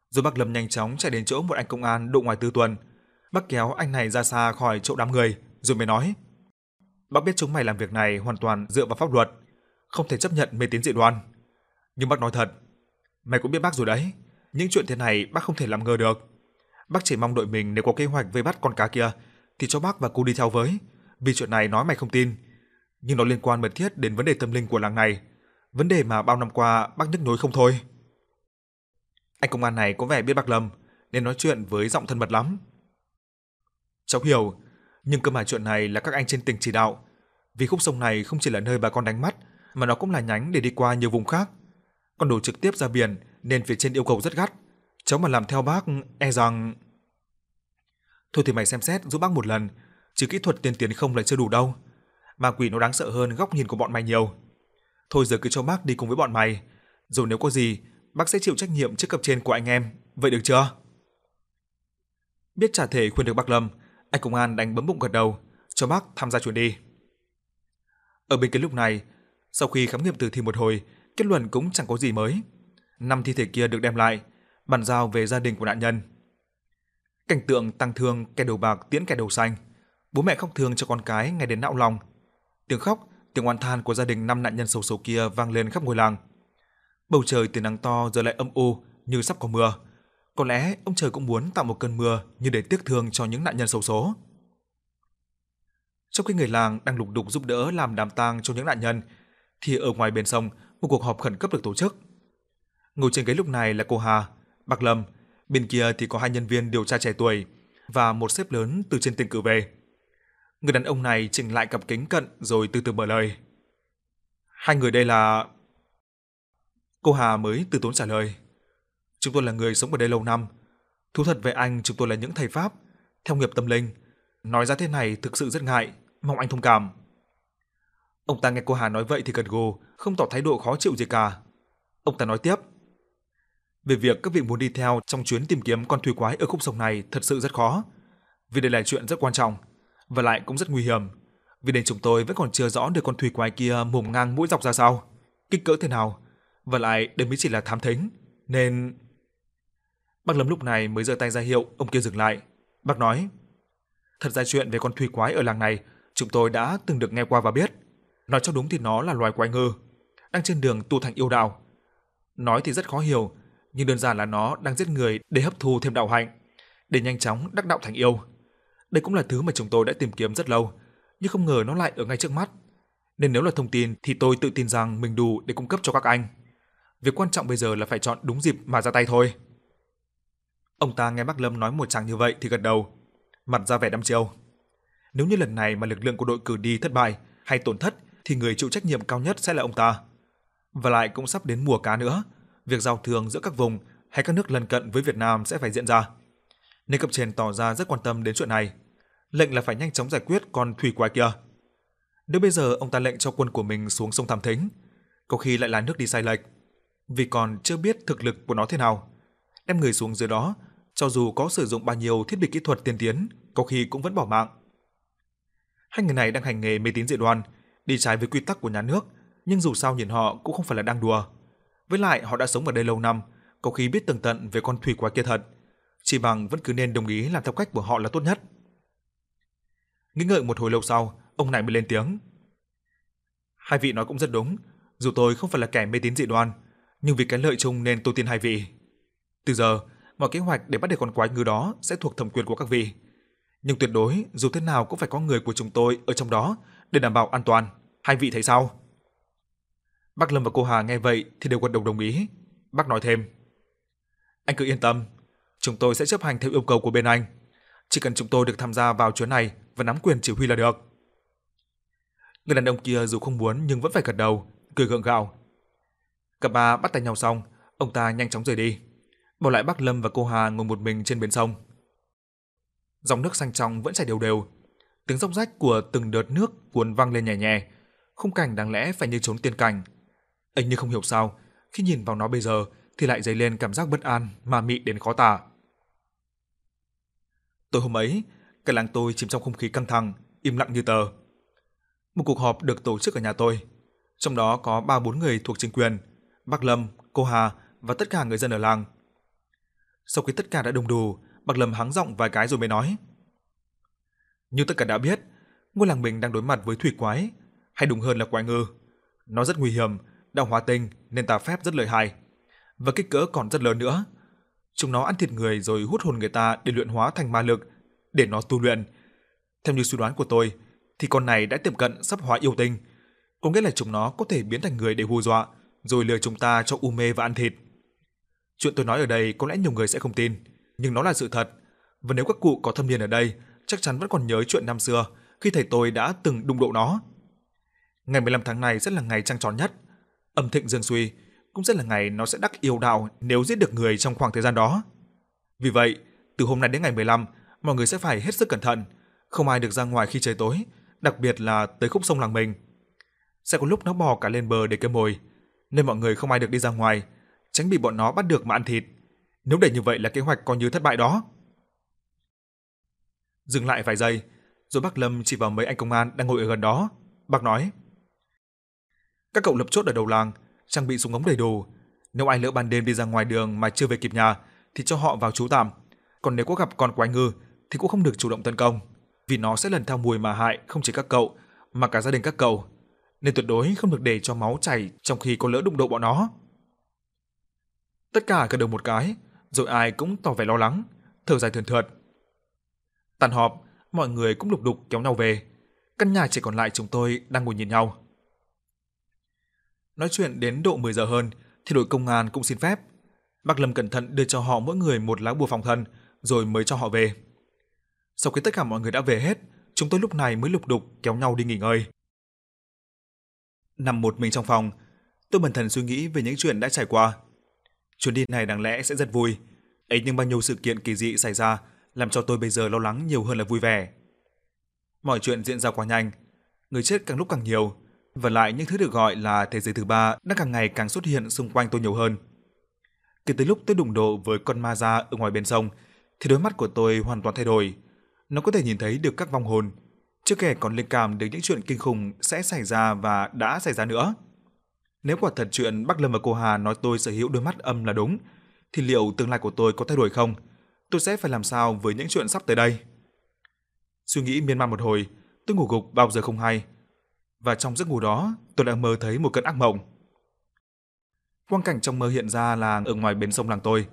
Rồi bác Lâm nhanh chóng chạy đến chỗ một anh công an độ ngoài tư tuần. Bác kéo anh này ra xa khỏi chỗ đám người, rồi mới nói: "Bác biết chúng mày làm việc này hoàn toàn dựa vào pháp luật, không thể chấp nhận mê tín dị đoan. Nhưng bác nói thật, mày cũng biết bác rồi đấy, những chuyện thế này bác không thể làm ngờ được. Bác chỉ mong đội mình nếu có kế hoạch vây bắt con cá kia thì cho bác và cô đi theo với, vì chuyện này nói mày không tin, nhưng nó liên quan mật thiết đến vấn đề tâm linh của làng này, vấn đề mà bao năm qua bác nhức nhối không thôi. Anh công an này có vẻ biết bác Lâm, nên nói chuyện với giọng thân mật lắm. Cháu hiểu, nhưng cơ mà chuyện này là các anh trên tỉnh chỉ đạo, vì khúc sông này không chỉ là nơi bà con đánh mắt, mà nó cũng là nhánh để đi qua nhiều vùng khác. Còn đổ trực tiếp ra biển nên phía trên yêu cầu rất gắt. Cháu mà làm theo bác e rằng Thôi thì mày xem xét giúp bác một lần, chứ kỹ thuật tiên tiến không là chưa đủ đâu. Ma quỷ nó đáng sợ hơn góc nhìn của bọn mày nhiều. Thôi giờ cứ cho bác đi cùng với bọn mày, rồi nếu có gì, bác sẽ chịu trách nhiệm trước cấp trên của anh em, vậy được chưa? Biết trả thể khuyên được bác Lâm, anh công an đánh bấm bụng gật đầu, cho bác tham gia chuyến đi. Ở bên kia lúc này, sau khi khám nghiệm tử thi một hồi, kết luận cũng chẳng có gì mới. Năm thi thể kia được đem lại, bàn giao về gia đình của nạn nhân. Cảnh tượng tăng thương kẻ đầu bạc tiễn kẻ đầu xanh, bố mẹ khóc thương cho con cái ngay đến não lòng. Tiếng khóc, tiếng oan than của gia đình năm nạn nhân xấu số kia vang lên khắp ngôi làng. Bầu trời từ nắng to giờ lại âm u như sắp có mưa. Có lẽ ông trời cũng muốn tạo một cơn mưa như để tiếc thương cho những nạn nhân xấu số. Trong khi người làng đang lục đục giúp đỡ làm đám tang cho những nạn nhân, thì ở ngoài bên sông, một cuộc họp khẩn cấp được tổ chức. Ngồi trên ghế lúc này là cô Hà, Bạc Lâm, bên kia thì có hai nhân viên điều tra trẻ tuổi và một sếp lớn từ trên tỉnh cử về. Người đàn ông này chỉnh lại cặp kính cận rồi từ từ mở lời. Hai người đây là... Cô Hà mới từ tốn trả lời. Chúng tôi là người sống ở đây lâu năm. Thú thật về anh chúng tôi là những thầy Pháp, theo nghiệp tâm linh. Nói ra thế này thực sự rất ngại, mong anh thông cảm. Ông ta nghe cô Hà nói vậy thì gật gù, không tỏ thái độ khó chịu gì cả. Ông ta nói tiếp. Về việc các vị muốn đi theo trong chuyến tìm kiếm con thủy quái ở khúc sông này thật sự rất khó, vì đây là chuyện rất quan trọng và lại cũng rất nguy hiểm, vì đến chúng tôi vẫn còn chưa rõ được con thủy quái kia mồm ngang mũi dọc ra sao, kích cỡ thế nào, và lại đây mới chỉ là thám thính, nên Bác Lâm lúc này mới giơ tay ra hiệu ông kia dừng lại. Bác nói: "Thật ra chuyện về con thủy quái ở làng này, chúng tôi đã từng được nghe qua và biết. Nói cho đúng thì nó là loài quái ngư, đang trên đường tu thành yêu đạo. Nói thì rất khó hiểu, nhưng đơn giản là nó đang giết người để hấp thu thêm đạo hạnh, để nhanh chóng đắc đạo thành yêu. Đây cũng là thứ mà chúng tôi đã tìm kiếm rất lâu, nhưng không ngờ nó lại ở ngay trước mắt. Nên nếu là thông tin thì tôi tự tin rằng mình đủ để cung cấp cho các anh. Việc quan trọng bây giờ là phải chọn đúng dịp mà ra tay thôi." Ông ta nghe Bắc Lâm nói một tràng như vậy thì gật đầu, mặt ra vẻ đăm chiêu. Nếu như lần này mà lực lượng của đội cử đi thất bại hay tổn thất thì người chịu trách nhiệm cao nhất sẽ là ông ta. Và lại cũng sắp đến mùa cá nữa, việc giao thương giữa các vùng hay các nước lân cận với Việt Nam sẽ phải diễn ra. Nên cấp trên tỏ ra rất quan tâm đến chuyện này. Lệnh là phải nhanh chóng giải quyết con thủy quái kia. Nếu bây giờ ông ta lệnh cho quân của mình xuống sông Tham Thính, có khi lại là nước đi sai lệch, vì còn chưa biết thực lực của nó thế nào. Đem người xuống dưới đó, cho dù có sử dụng bao nhiêu thiết bị kỹ thuật tiên tiến, có khi cũng vẫn bỏ mạng. Hai người này đang hành nghề mê tín dị đoan, đi trái với quy tắc của nhà nước, nhưng dù sao nhìn họ cũng không phải là đang đùa. Với lại họ đã sống ở đây lâu năm, có khi biết tường tận về con thủy quái kia thật, chỉ bằng vẫn cứ nên đồng ý làm theo cách của họ là tốt nhất. Nghĩ ngợi một hồi lâu sau, ông này mới lên tiếng. Hai vị nói cũng rất đúng, dù tôi không phải là kẻ mê tín dị đoan, nhưng vì cái lợi chung nên tôi tin hai vị. Từ giờ, mọi kế hoạch để bắt được con quái ngư đó sẽ thuộc thẩm quyền của các vị. Nhưng tuyệt đối dù thế nào cũng phải có người của chúng tôi ở trong đó để đảm bảo an toàn. Hai vị thấy sao? Bác Lâm và cô Hà nghe vậy thì đều gật đầu đồng ý. Bác nói thêm: "Anh cứ yên tâm, chúng tôi sẽ chấp hành theo yêu cầu của bên anh. Chỉ cần chúng tôi được tham gia vào chuyến này và nắm quyền chỉ huy là được." Người đàn ông kia dù không muốn nhưng vẫn phải gật đầu, cười gượng gạo. Cả ba bắt tay nhau xong, ông ta nhanh chóng rời đi bỏ lại Bắc Lâm và cô Hà ngồi một mình trên bến sông. Dòng nước xanh trong vẫn chảy đều đều, tiếng róc rách của từng đợt nước cuốn vang lên nhẹ nhẹ, khung cảnh đáng lẽ phải như trốn tiên cảnh. Anh như không hiểu sao, khi nhìn vào nó bây giờ thì lại dấy lên cảm giác bất an mà mị đến khó tả. Tối hôm ấy, cả làng tôi chìm trong không khí căng thẳng, im lặng như tờ. Một cuộc họp được tổ chức ở nhà tôi, trong đó có 3-4 người thuộc chính quyền, Bắc Lâm, cô Hà và tất cả người dân ở làng. Sau khi tất cả đã đồng đủ, Bạc Lâm hắng giọng vài cái rồi mới nói: "Như tất cả đã biết, ngôi làng mình đang đối mặt với thủy quái, hay đúng hơn là quái ngư. Nó rất nguy hiểm, đang hóa tinh nên tà phép rất lợi hại, và kích cỡ còn rất lớn nữa. Chúng nó ăn thịt người rồi hút hồn người ta để luyện hóa thành ma lực để nó tu luyện. Theo như suy đoán của tôi, thì con này đã tiệm cận sắp hóa yêu tinh, có nghĩa là chúng nó có thể biến thành người để hù dọa, rồi lừa chúng ta cho u mê và ăn thịt." Chuyện tôi nói ở đây có lẽ nhiều người sẽ không tin, nhưng nó là sự thật. Và nếu các cụ có thâm niên ở đây, chắc chắn vẫn còn nhớ chuyện năm xưa khi thầy tôi đã từng đụng độ nó. Ngày 15 tháng này sẽ là ngày trăng tròn nhất. Âm thịnh dương suy, cũng sẽ là ngày nó sẽ đắc yêu đạo nếu giết được người trong khoảng thời gian đó. Vì vậy, từ hôm nay đến ngày 15, mọi người sẽ phải hết sức cẩn thận, không ai được ra ngoài khi trời tối, đặc biệt là tới khúc sông làng mình. Sẽ có lúc nó bò cả lên bờ để kiếm mồi, nên mọi người không ai được đi ra ngoài, tránh bị bọn nó bắt được mà ăn thịt. Nếu để như vậy là kế hoạch coi như thất bại đó. Dừng lại vài giây, rồi bác Lâm chỉ vào mấy anh công an đang ngồi ở gần đó. Bác nói: "Các cậu lập chốt ở đầu làng, trang bị súng ống đầy đủ. Nếu ai lỡ ban đêm đi ra ngoài đường mà chưa về kịp nhà thì cho họ vào trú tạm. Còn nếu có gặp con quái ngư thì cũng không được chủ động tấn công, vì nó sẽ lần theo mùi mà hại không chỉ các cậu mà cả gia đình các cậu." Nên tuyệt đối không được để cho máu chảy trong khi có lỡ đụng độ bọn nó. Tất cả gật đầu một cái, rồi ai cũng tỏ vẻ lo lắng, thở dài thườn thượt. Tàn họp, mọi người cũng lục đục kéo nhau về. Căn nhà chỉ còn lại chúng tôi đang ngồi nhìn nhau. Nói chuyện đến độ 10 giờ hơn thì đội công an cũng xin phép. Bác Lâm cẩn thận đưa cho họ mỗi người một lá bùa phòng thân rồi mới cho họ về. Sau khi tất cả mọi người đã về hết, chúng tôi lúc này mới lục đục kéo nhau đi nghỉ ngơi. Nằm một mình trong phòng, tôi bần thần suy nghĩ về những chuyện đã trải qua. Chuyến đi này đáng lẽ sẽ rất vui, ấy nhưng bao nhiêu sự kiện kỳ dị xảy ra làm cho tôi bây giờ lo lắng nhiều hơn là vui vẻ. Mọi chuyện diễn ra quá nhanh, người chết càng lúc càng nhiều, và lại những thứ được gọi là thế giới thứ ba đã càng ngày càng xuất hiện xung quanh tôi nhiều hơn. Kể từ lúc tôi đụng độ với con ma da ở ngoài bên sông, thì đôi mắt của tôi hoàn toàn thay đổi. Nó có thể nhìn thấy được các vong hồn, chưa kể còn linh cảm đến những chuyện kinh khủng sẽ xảy ra và đã xảy ra nữa. Nếu quả thật chuyện Bắc Lâm và cô Hà nói tôi sở hữu đôi mắt âm là đúng, thì liệu tương lai của tôi có thay đổi không? Tôi sẽ phải làm sao với những chuyện sắp tới đây? Suy nghĩ miên man một hồi, tôi ngủ gục bao giờ không hay. Và trong giấc ngủ đó, tôi đã mơ thấy một cơn ác mộng. Quang cảnh trong mơ hiện ra là ở ngoài bến sông làng tôi.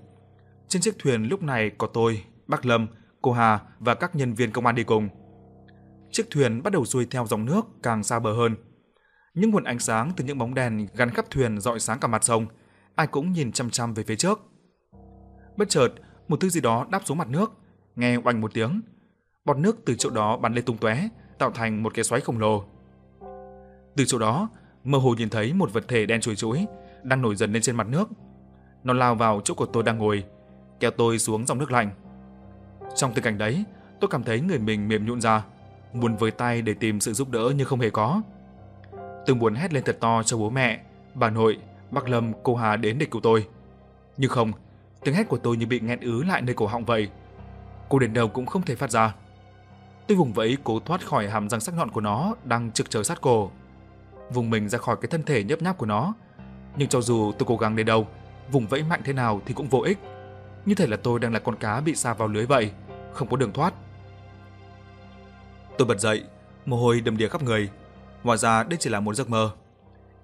Trên chiếc thuyền lúc này có tôi, Bắc Lâm, cô Hà và các nhân viên công an đi cùng. Chiếc thuyền bắt đầu xuôi theo dòng nước càng xa bờ hơn. Những nguồn ánh sáng từ những bóng đèn gắn khắp thuyền rọi sáng cả mặt sông, ai cũng nhìn chăm chăm về phía trước. Bất chợt, một thứ gì đó đáp xuống mặt nước, nghe oanh một tiếng. Bọt nước từ chỗ đó bắn lên tung tóe, tạo thành một cái xoáy khổng lồ. Từ chỗ đó, mơ hồ nhìn thấy một vật thể đen chuối chuối đang nổi dần lên trên mặt nước. Nó lao vào chỗ của tôi đang ngồi, kéo tôi xuống dòng nước lạnh. Trong tình cảnh đấy, tôi cảm thấy người mình mềm nhũn ra, muốn với tay để tìm sự giúp đỡ nhưng không hề có. Tôi muốn hét lên thật to cho bố mẹ, bà nội, bác Lâm, cô Hà đến để cứu tôi. Nhưng không, tiếng hét của tôi như bị nghẹn ứ lại nơi cổ họng vậy. Cô đến đâu cũng không thể phát ra. Tôi vùng vẫy cố thoát khỏi hàm răng sắc nhọn của nó đang trực chờ sát cổ. Vùng mình ra khỏi cái thân thể nhấp nháp của nó. Nhưng cho dù tôi cố gắng đến đâu, vùng vẫy mạnh thế nào thì cũng vô ích. Như thể là tôi đang là con cá bị sa vào lưới vậy, không có đường thoát. Tôi bật dậy, mồ hôi đầm đìa khắp người. Hóa ra đây chỉ là một giấc mơ.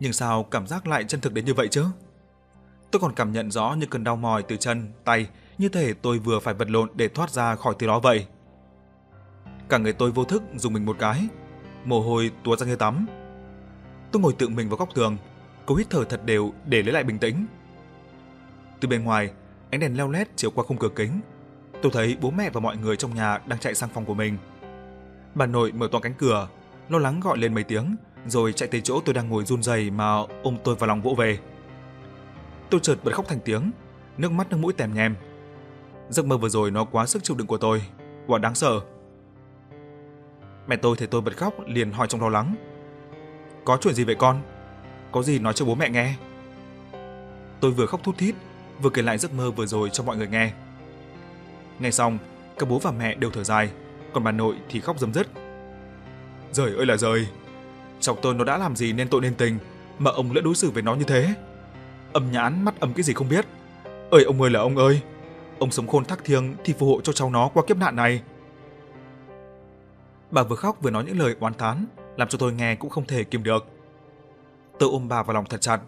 Nhưng sao cảm giác lại chân thực đến như vậy chứ? Tôi còn cảm nhận rõ những cơn đau mỏi từ chân, tay, như thể tôi vừa phải vật lộn để thoát ra khỏi thứ đó vậy. Cả người tôi vô thức dùng mình một cái, mồ hôi túa ra như tắm. Tôi ngồi tự mình vào góc tường, cố hít thở thật đều để lấy lại bình tĩnh. Từ bên ngoài, ánh đèn leo lét chiếu qua khung cửa kính. Tôi thấy bố mẹ và mọi người trong nhà đang chạy sang phòng của mình. Bà nội mở toang cánh cửa, lo lắng gọi lên mấy tiếng, rồi chạy tới chỗ tôi đang ngồi run rẩy mà ôm tôi vào lòng vỗ về. Tôi chợt bật khóc thành tiếng, nước mắt nước mũi tèm nhem. Giấc mơ vừa rồi nó quá sức chịu đựng của tôi, quá đáng sợ. Mẹ tôi thấy tôi bật khóc liền hỏi trong lo lắng. Có chuyện gì vậy con? Có gì nói cho bố mẹ nghe? Tôi vừa khóc thút thít, vừa kể lại giấc mơ vừa rồi cho mọi người nghe. Nghe xong, cả bố và mẹ đều thở dài, còn bà nội thì khóc rấm rứt. Giời ơi là giời, chồng tôi nó đã làm gì nên tội nên tình mà ông lại đối xử với nó như thế? Âm nhãn mắt âm cái gì không biết. Ơi ông ơi là ông ơi, ông sống khôn thác thiêng thì phù hộ cho cháu nó qua kiếp nạn này. Bà vừa khóc vừa nói những lời oán thán, làm cho tôi nghe cũng không thể kìm được. Tôi ôm bà vào lòng thật chặt,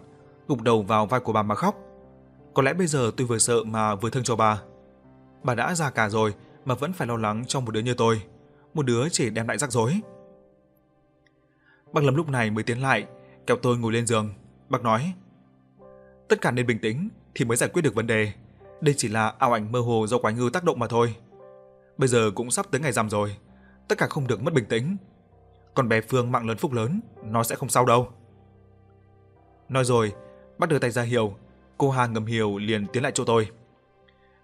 gục đầu vào vai của bà mà khóc. Có lẽ bây giờ tôi vừa sợ mà vừa thương cho bà. Bà đã già cả rồi mà vẫn phải lo lắng cho một đứa như tôi, một đứa chỉ đem lại rắc rối. Bác Lâm lúc này mới tiến lại, kéo tôi ngồi lên giường. Bác nói: "Tất cả nên bình tĩnh thì mới giải quyết được vấn đề. Đây chỉ là ảo ảnh mơ hồ do quái ngư tác động mà thôi. Bây giờ cũng sắp tới ngày rằm rồi, tất cả không được mất bình tĩnh. Còn bé Phương mạng lớn phúc lớn, nó sẽ không sao đâu." Nói rồi, bác đưa tay ra hiệu, cô Hà ngầm hiểu liền tiến lại chỗ tôi.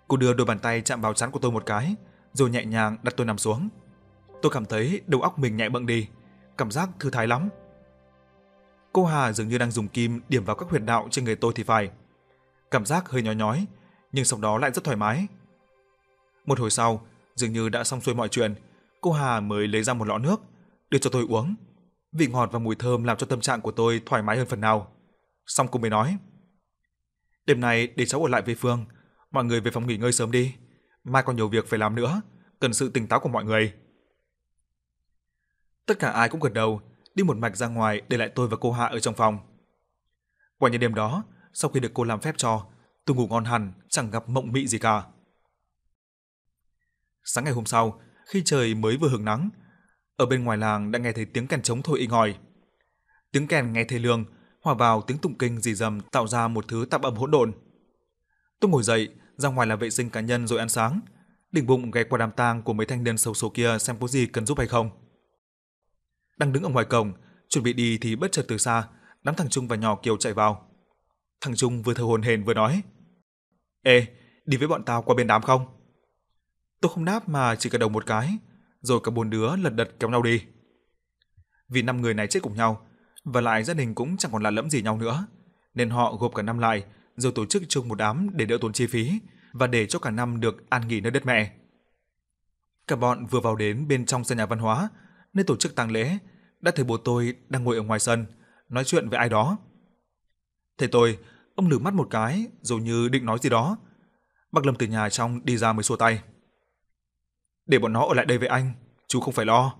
Cô đưa đôi bàn tay chạm vào trán của tôi một cái, rồi nhẹ nhàng đặt tôi nằm xuống. Tôi cảm thấy đầu óc mình nhẹ bẫng đi, cảm giác thư thái lắm. Cô Hà dường như đang dùng kim điểm vào các huyệt đạo trên người tôi thì phải. Cảm giác hơi nhói nhói, nhưng sau đó lại rất thoải mái. Một hồi sau, dường như đã xong xuôi mọi chuyện, cô Hà mới lấy ra một lọ nước, đưa cho tôi uống. Vị ngọt và mùi thơm làm cho tâm trạng của tôi thoải mái hơn phần nào. Xong cô mới nói: "Đêm nay để cháu ở lại với Phương, mọi người về phòng nghỉ ngơi sớm đi, mai còn nhiều việc phải làm nữa, cần sự tỉnh táo của mọi người." Tất cả ai cũng gật đầu, đi một mạch ra ngoài để lại tôi và cô Hạ ở trong phòng. Quả nhiên đêm đó, sau khi được cô làm phép cho, tôi ngủ ngon hẳn, chẳng gặp mộng mị gì cả. Sáng ngày hôm sau, khi trời mới vừa hưởng nắng, ở bên ngoài làng đã nghe thấy tiếng kèn trống thổi inh ỏi. Tiếng kèn nghe thê lương, hòa vào tiếng tụng kinh rì rầm tạo ra một thứ tạp âm hỗn độn. Tôi ngồi dậy, ra ngoài làm vệ sinh cá nhân rồi ăn sáng, đỉnh bụng ghé qua đám tang của mấy thanh niên xấu số kia xem có gì cần giúp hay không. Đang đứng ở ngoài cổng, chuẩn bị đi thì bất chợt từ xa, đám thằng Trung và nhỏ Kiều chạy vào. Thằng Trung vừa thở hổn hển vừa nói: "Ê, đi với bọn tao qua bên đám không?" Tôi không đáp mà chỉ gật đầu một cái, rồi cả bốn đứa lật đật kéo nhau đi. Vì năm người này chết cùng nhau, và lại gia đình cũng chẳng còn lạ lẫm gì nhau nữa, nên họ gộp cả năm lại rồi tổ chức chung một đám để đỡ tốn chi phí và để cho cả năm được an nghỉ nơi đất mẹ. Cả bọn vừa vào đến bên trong sân nhà văn hóa, nơi tổ chức tang lễ, đã thấy bố tôi đang ngồi ở ngoài sân, nói chuyện với ai đó. Thấy tôi, ông lườm mắt một cái, rồi như định nói gì đó. Bác Lâm từ nhà trong đi ra mới xua tay. Để bọn nó ở lại đây với anh, chú không phải lo.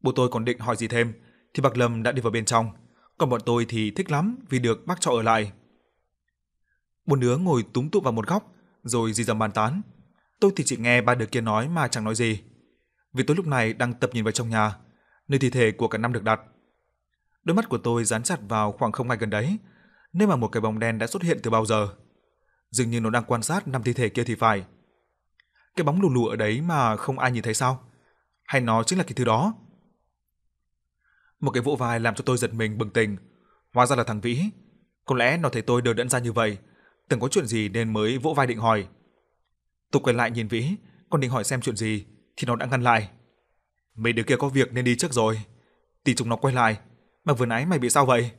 Bố tôi còn định hỏi gì thêm, thì bác Lâm đã đi vào bên trong, còn bọn tôi thì thích lắm vì được bác cho ở lại. Bốn đứa ngồi túm tụ vào một góc, rồi dì dầm bàn tán. Tôi thì chỉ nghe ba đứa kia nói mà chẳng nói gì. Vì tôi lúc này đang tập nhìn vào trong nhà, nơi thi thể của cả năm được đặt. Đôi mắt của tôi dán chặt vào khoảng không ngay gần đấy, nơi mà một cái bóng đen đã xuất hiện từ bao giờ. Dường như nó đang quan sát năm thi thể kia thì phải. Cái bóng lù lù ở đấy mà không ai nhìn thấy sao? Hay nó chính là cái thứ đó? Một cái vỗ vai làm cho tôi giật mình bừng tỉnh. Hóa ra là thằng Vĩ. Có lẽ nó thấy tôi đờ đẫn ra như vậy, từng có chuyện gì nên mới vỗ vai định hỏi. Tôi quay lại nhìn Vĩ, còn định hỏi xem chuyện gì thì nó đã ngăn lại. Mấy đứa kia có việc nên đi trước rồi. Tỷ chúng nó quay lại, mà vừa nãy mày bị sao vậy?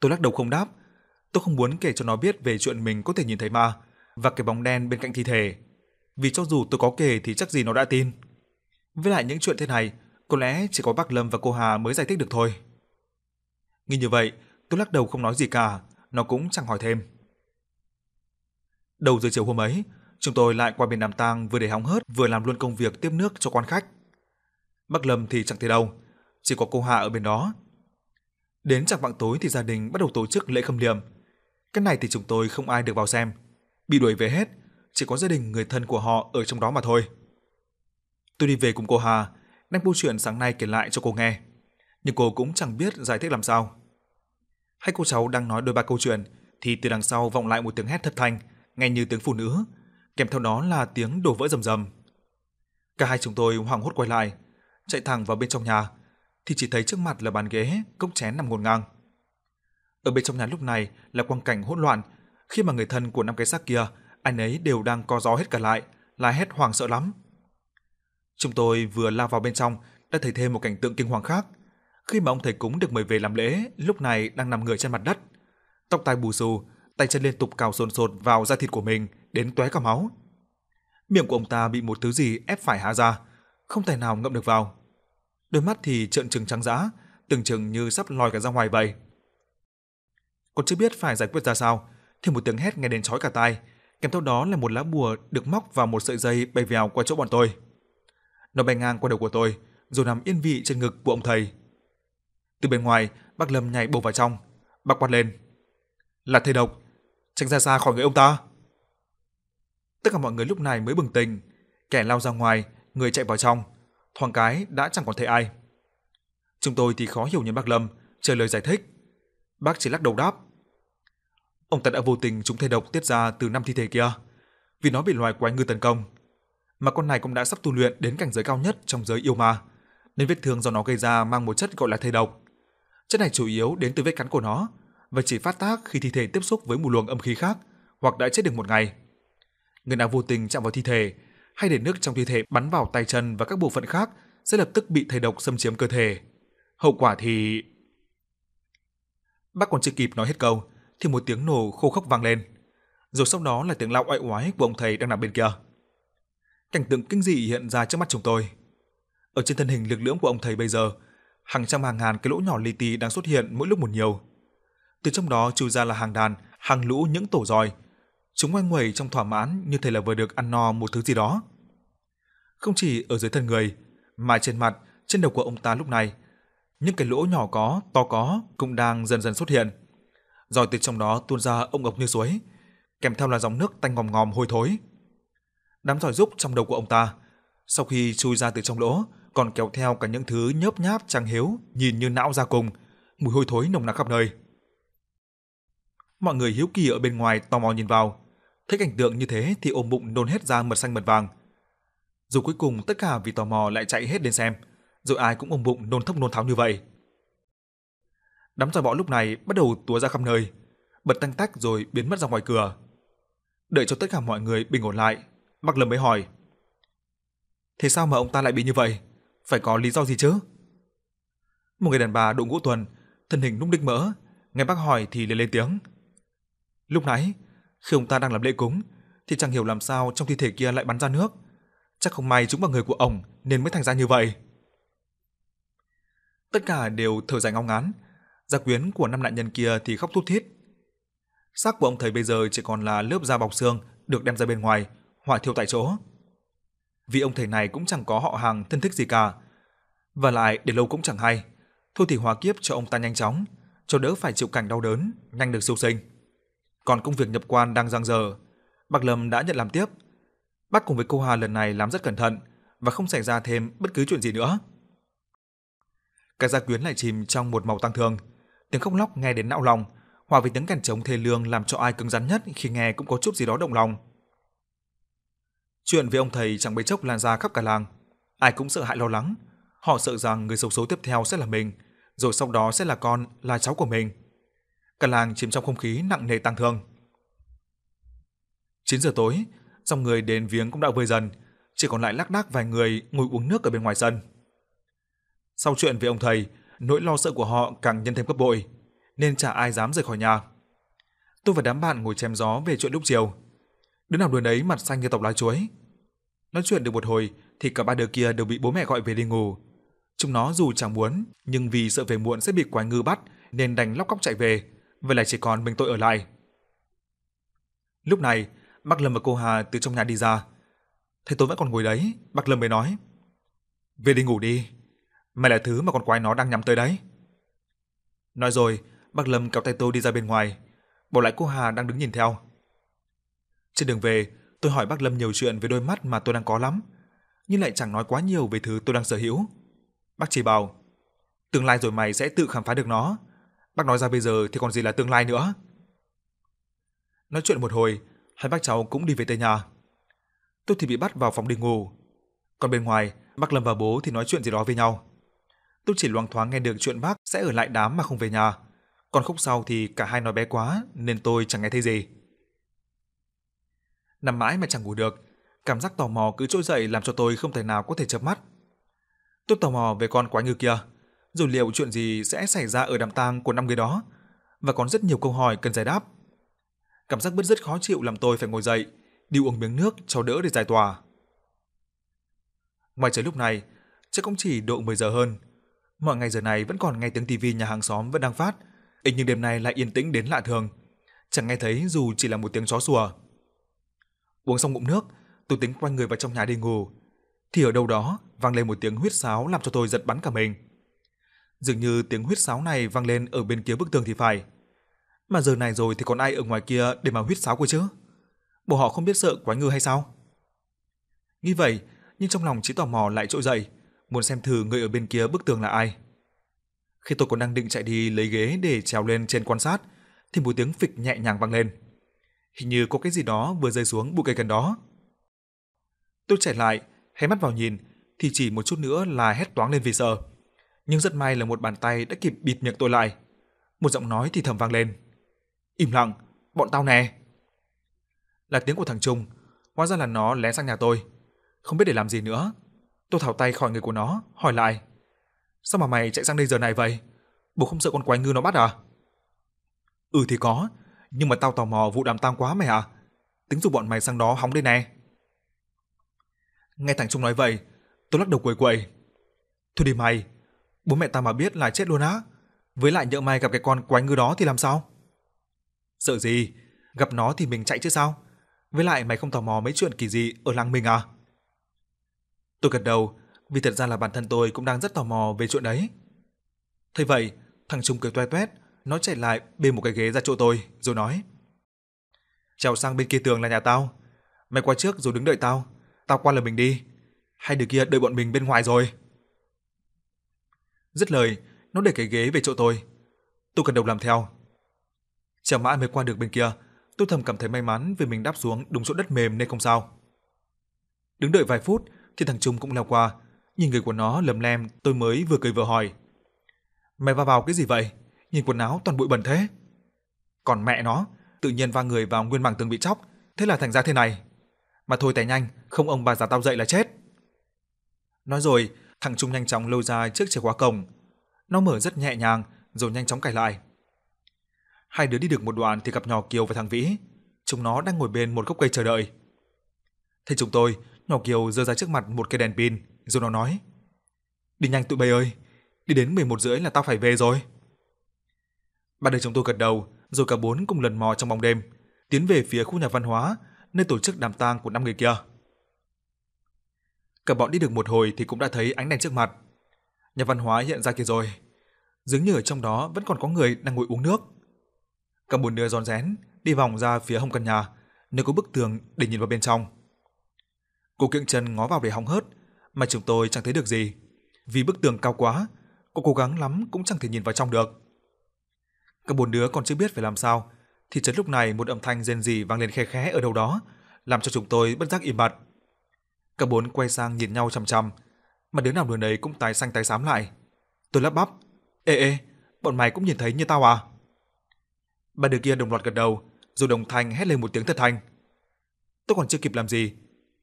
Tôi lắc đầu không đáp, tôi không muốn kể cho nó biết về chuyện mình có thể nhìn thấy ma và cái bóng đen bên cạnh thi thể, vì cho dù tôi có kể thì chắc gì nó đã tin. Với lại những chuyện thế này, có lẽ chỉ có bác Lâm và cô Hà mới giải thích được thôi. Nghĩ như vậy, tôi lắc đầu không nói gì cả, nó cũng chẳng hỏi thêm. Đầu giờ chiều hôm ấy, chúng tôi lại qua bên đám tang vừa để hóng hớt vừa làm luôn công việc tiếp nước cho quan khách. Bác Lâm thì chẳng thấy đâu, chỉ có cô Hà ở bên đó. Đến chẳng vạng tối thì gia đình bắt đầu tổ chức lễ khâm liệm. Cái này thì chúng tôi không ai được vào xem, bị đuổi về hết, chỉ có gia đình người thân của họ ở trong đó mà thôi. Tôi đi về cùng cô Hà, đem câu chuyện sáng nay kể lại cho cô nghe, nhưng cô cũng chẳng biết giải thích làm sao. Hai cô cháu đang nói đôi ba câu chuyện thì từ đằng sau vọng lại một tiếng hét thất thanh, nghe như tiếng phụ nữ, kèm theo đó là tiếng đổ vỡ rầm rầm. Cả hai chúng tôi hoảng hốt quay lại, chạy thẳng vào bên trong nhà, thì chỉ thấy trước mặt là bàn ghế, cốc chén nằm ngổn ngang. Ở bên trong nhà lúc này là quang cảnh hỗn loạn, khi mà người thân của năm cái xác kia, anh ấy đều đang co gió hết cả lại, la hét hoảng sợ lắm. Chúng tôi vừa lao vào bên trong đã thấy thêm một cảnh tượng kinh hoàng khác. Khi mà ông thầy cúng được mời về làm lễ, lúc này đang nằm người trên mặt đất, tóc tai bù xù, tay chân liên tục cào sồn sột vào da thịt của mình đến tóe cả máu. Miệng của ông ta bị một thứ gì ép phải há ra, không thể nào ngậm được vào. Đôi mắt thì trợn trừng trắng dã, từng chừng như sắp lòi cả ra ngoài vậy. Còn chưa biết phải giải quyết ra sao, thì một tiếng hét nghe đến chói cả tai, kèm theo đó là một lá bùa được móc vào một sợi dây bay vèo qua chỗ bọn tôi. Nó bay ngang qua đầu của tôi, rồi nằm yên vị trên ngực của ông thầy. Từ bên ngoài, bác Lâm nhảy bổ vào trong, bác quát lên: "Là thầy độc, tránh ra xa khỏi người ông ta." Tất cả mọi người lúc này mới bừng tỉnh, kẻ lao ra ngoài, người chạy vào trong, thoáng cái đã chẳng còn thấy ai. Chúng tôi thì khó hiểu nhìn bác Lâm, chờ lời giải thích. Bác chỉ lắc đầu đáp: Ông ta đã vô tình trúng thầy độc tiết ra từ năm thi thể kia, vì nó bị loài quái ngư tấn công. Mà con này cũng đã sắp tu luyện đến cảnh giới cao nhất trong giới yêu ma, nên vết thương do nó gây ra mang một chất gọi là thây độc. Chất này chủ yếu đến từ vết cắn của nó và chỉ phát tác khi thi thể tiếp xúc với một luồng âm khí khác hoặc đã chết được một ngày. Người nào vô tình chạm vào thi thể hay để nước trong thi thể bắn vào tay chân và các bộ phận khác sẽ lập tức bị thầy độc xâm chiếm cơ thể. Hậu quả thì Bác còn chưa kịp nói hết câu thì một tiếng nổ khô khốc vang lên, rồi sau đó là tiếng lao oai oái của ông thầy đang nằm bên kia. Cảnh tượng kinh dị hiện ra trước mắt chúng tôi. Ở trên thân hình lực lưỡng của ông thầy bây giờ, hàng trăm hàng ngàn cái lỗ nhỏ li ti đang xuất hiện mỗi lúc một nhiều. Từ trong đó chui ra là hàng đàn, hàng lũ những tổ roi. Chúng ngoe nguẩy trong thỏa mãn như thể là vừa được ăn no một thứ gì đó. Không chỉ ở dưới thân người, mà trên mặt, trên đầu của ông ta lúc này, những cái lỗ nhỏ có, to có cũng đang dần dần xuất hiện rồi từ trong đó tuôn ra ông ộc như suối, kèm theo là dòng nước tanh ngòm ngòm hôi thối. Đám giỏi rúc trong đầu của ông ta, sau khi chui ra từ trong lỗ, còn kéo theo cả những thứ nhớp nháp trắng hiếu, nhìn như não ra cùng, mùi hôi thối nồng nặc khắp nơi. Mọi người hiếu kỳ ở bên ngoài tò mò nhìn vào, thấy cảnh tượng như thế thì ôm bụng nôn hết ra mật xanh mật vàng. Dù cuối cùng tất cả vì tò mò lại chạy hết đến xem, rồi ai cũng ôm bụng nôn thốc nôn tháo như vậy. Đám giỏi bọ lúc này bắt đầu túa ra khắp nơi, bật tanh tách rồi biến mất ra ngoài cửa. Đợi cho tất cả mọi người bình ổn lại, Mạc Lâm mới hỏi: "Thế sao mà ông ta lại bị như vậy? Phải có lý do gì chứ?" Một người đàn bà đội ngũ tuần, thân hình núc đích mỡ, nghe bác hỏi thì liền lên tiếng. Lúc nãy, khi ông ta đang làm lễ cúng, thì chẳng hiểu làm sao trong thi thể kia lại bắn ra nước. Chắc không may chúng vào người của ông nên mới thành ra như vậy. Tất cả đều thở dài ngao ngán, Gia quyến của năm nạn nhân kia thì khóc thút thít. Xác của ông thầy bây giờ chỉ còn là lớp da bọc xương được đem ra bên ngoài, hỏa thiêu tại chỗ. Vì ông thầy này cũng chẳng có họ hàng thân thích gì cả. Và lại để lâu cũng chẳng hay, thôi thì hóa kiếp cho ông ta nhanh chóng, cho đỡ phải chịu cảnh đau đớn, nhanh được siêu sinh. Còn công việc nhập quan đang dang dở, bạc Lâm đã nhận làm tiếp. Bác cùng với cô Hà lần này làm rất cẩn thận và không xảy ra thêm bất cứ chuyện gì nữa. Cả gia quyến lại chìm trong một màu tăng thương, tiếng khóc lóc nghe đến não lòng, hòa với tiếng kèn trống thê lương làm cho ai cứng rắn nhất khi nghe cũng có chút gì đó động lòng. Chuyện về ông thầy chẳng mấy chốc lan ra khắp cả làng, ai cũng sợ hãi lo lắng, họ sợ rằng người xấu số tiếp theo sẽ là mình, rồi sau đó sẽ là con, là cháu của mình. Cả làng chìm trong không khí nặng nề tang thương. 9 giờ tối, dòng người đến viếng cũng đã vơi dần, chỉ còn lại lác đác vài người ngồi uống nước ở bên ngoài sân. Sau chuyện về ông thầy, nỗi lo sợ của họ càng nhân thêm gấp bội, nên chả ai dám rời khỏi nhà. Tôi và đám bạn ngồi chém gió về chuyện lúc chiều. Đứa nào đứa nấy mặt xanh như tộc lá chuối. Nói chuyện được một hồi thì cả ba đứa kia đều bị bố mẹ gọi về đi ngủ. Chúng nó dù chẳng muốn, nhưng vì sợ về muộn sẽ bị quái ngư bắt nên đành lóc cóc chạy về, vậy là chỉ còn mình tôi ở lại. Lúc này, Bác Lâm và cô Hà từ trong nhà đi ra. Thấy tôi vẫn còn ngồi đấy, bác Lâm mới nói: "Về đi ngủ đi, mày là thứ mà con quái nó đang nhắm tới đấy." Nói rồi, bác Lâm kéo tay tôi đi ra bên ngoài, bỏ lại cô Hà đang đứng nhìn theo. Trên đường về, tôi hỏi bác Lâm nhiều chuyện về đôi mắt mà tôi đang có lắm, nhưng lại chẳng nói quá nhiều về thứ tôi đang sở hữu. Bác chỉ bảo, tương lai rồi mày sẽ tự khám phá được nó. Bác nói ra bây giờ thì còn gì là tương lai nữa. Nói chuyện một hồi, hai bác cháu cũng đi về tới nhà. Tôi thì bị bắt vào phòng đi ngủ. Còn bên ngoài, bác Lâm và bố thì nói chuyện gì đó với nhau. Tôi chỉ loáng thoáng nghe được chuyện bác sẽ ở lại đám mà không về nhà. Còn khúc sau thì cả hai nói bé quá nên tôi chẳng nghe thấy gì. Nằm mãi mà chẳng ngủ được, cảm giác tò mò cứ trỗi dậy làm cho tôi không thể nào có thể chợp mắt. Tôi tò mò về con quái ngư kia, rồi liệu chuyện gì sẽ xảy ra ở đám tang của năm người đó, và còn rất nhiều câu hỏi cần giải đáp. Cảm giác bứt rứt khó chịu làm tôi phải ngồi dậy, đi uống miếng nước cho đỡ để giải tỏa. Ngoài trời lúc này, chắc cũng chỉ độ 10 giờ hơn. Mọi ngày giờ này vẫn còn nghe tiếng tivi nhà hàng xóm vẫn đang phát, nhưng đêm nay lại yên tĩnh đến lạ thường, chẳng nghe thấy dù chỉ là một tiếng chó sủa. Uống xong ngụm nước, tôi tính quay người vào trong nhà đi ngủ, thì ở đâu đó vang lên một tiếng huýt sáo làm cho tôi giật bắn cả mình. Dường như tiếng huýt sáo này vang lên ở bên kia bức tường thì phải. Mà giờ này rồi thì còn ai ở ngoài kia để mà huýt sáo cơ chứ? Bộ họ không biết sợ quái ngư hay sao? Nghĩ vậy, nhưng trong lòng chỉ tò mò lại trỗi dậy, muốn xem thử người ở bên kia bức tường là ai. Khi tôi còn đang định chạy đi lấy ghế để trèo lên trên quan sát, thì một tiếng phịch nhẹ nhàng vang lên. Hình như có cái gì đó vừa rơi xuống bụi cây gần đó. Tôi chạy lại, hé mắt vào nhìn, thì chỉ một chút nữa là hét toáng lên vì sợ. Nhưng rất may là một bàn tay đã kịp bịt miệng tôi lại. Một giọng nói thì thầm vang lên. Im lặng, bọn tao nè. Là tiếng của thằng Trung, hóa ra là nó lén sang nhà tôi. Không biết để làm gì nữa. Tôi thảo tay khỏi người của nó, hỏi lại. Sao mà mày chạy sang đây giờ này vậy? Bố không sợ con quái ngư nó bắt à? Ừ thì có, nhưng mà tao tò mò vụ đám tang quá mày à. Tính dù bọn mày sang đó hóng đây nè. Nghe thằng Trung nói vậy, tôi lắc đầu quầy quẩy. Thôi đi mày, bố mẹ tao mà biết là chết luôn á. Với lại nhỡ mày gặp cái con quái ngư đó thì làm sao? Sợ gì, gặp nó thì mình chạy chứ sao? Với lại mày không tò mò mấy chuyện kỳ gì ở làng mình à? Tôi gật đầu, vì thật ra là bản thân tôi cũng đang rất tò mò về chuyện đấy. Thế vậy, thằng Trung cười toe toét, nó chạy lại bê một cái ghế ra chỗ tôi, rồi nói: "Trèo sang bên kia tường là nhà tao, mày qua trước rồi đứng đợi tao, tao qua là mình đi. Hai đứa kia đợi bọn mình bên ngoài rồi." Dứt lời, nó để cái ghế về chỗ tôi. Tôi cần đầu làm theo. Trèo mãi mới qua được bên kia, tôi thầm cảm thấy may mắn vì mình đáp xuống đúng chỗ đất mềm nên không sao. Đứng đợi vài phút thì thằng Trung cũng leo qua, nhìn người của nó lầm lem, tôi mới vừa cười vừa hỏi: "Mày va vào cái gì vậy? Nhìn quần áo toàn bụi bẩn thế." Còn mẹ nó, tự nhiên va người vào nguyên mảng tường bị chóc, thế là thành ra thế này. Mà thôi tè nhanh, không ông bà già tao dậy là chết. Nói rồi, thằng Trung nhanh chóng lôi ra chiếc chìa khóa cổng. Nó mở rất nhẹ nhàng rồi nhanh chóng cài lại. Hai đứa đi được một đoạn thì gặp nhỏ Kiều và thằng Vĩ. Chúng nó đang ngồi bên một gốc cây chờ đợi. Thấy chúng tôi, nhỏ Kiều giơ ra trước mặt một cây đèn pin, rồi nó nói: "Đi nhanh tụi bay ơi, đi đến 11 rưỡi là tao phải về rồi." Ba đứa chúng tôi gật đầu, rồi cả bốn cùng lần mò trong bóng đêm, tiến về phía khu nhà văn hóa, nơi tổ chức đám tang của năm người kia. Cả bọn đi được một hồi thì cũng đã thấy ánh đèn trước mặt. Nhà văn hóa hiện ra kia rồi. Dường như ở trong đó vẫn còn có người đang ngồi uống nước. Cả bốn đứa rón rén đi vòng ra phía hông căn nhà, nơi có bức tường để nhìn vào bên trong. Cô kiệm chân ngó vào để hóng hớt, mà chúng tôi chẳng thấy được gì, vì bức tường cao quá, cô cố gắng lắm cũng chẳng thể nhìn vào trong được. Cả bốn đứa còn chưa biết phải làm sao, thì chợt lúc này một âm thanh rên rỉ vang lên khe khẽ ở đâu đó, làm cho chúng tôi bất giác im bặt. Cả bốn quay sang nhìn nhau chằm chằm, mà đứa nào đứa nấy cũng tái xanh tái xám lại. Tôi lắp bắp, "Ê ê, bọn mày cũng nhìn thấy như tao à?" Ba đứa kia đồng loạt gật đầu, rồi đồng thanh hét lên một tiếng thật thanh. Tôi còn chưa kịp làm gì,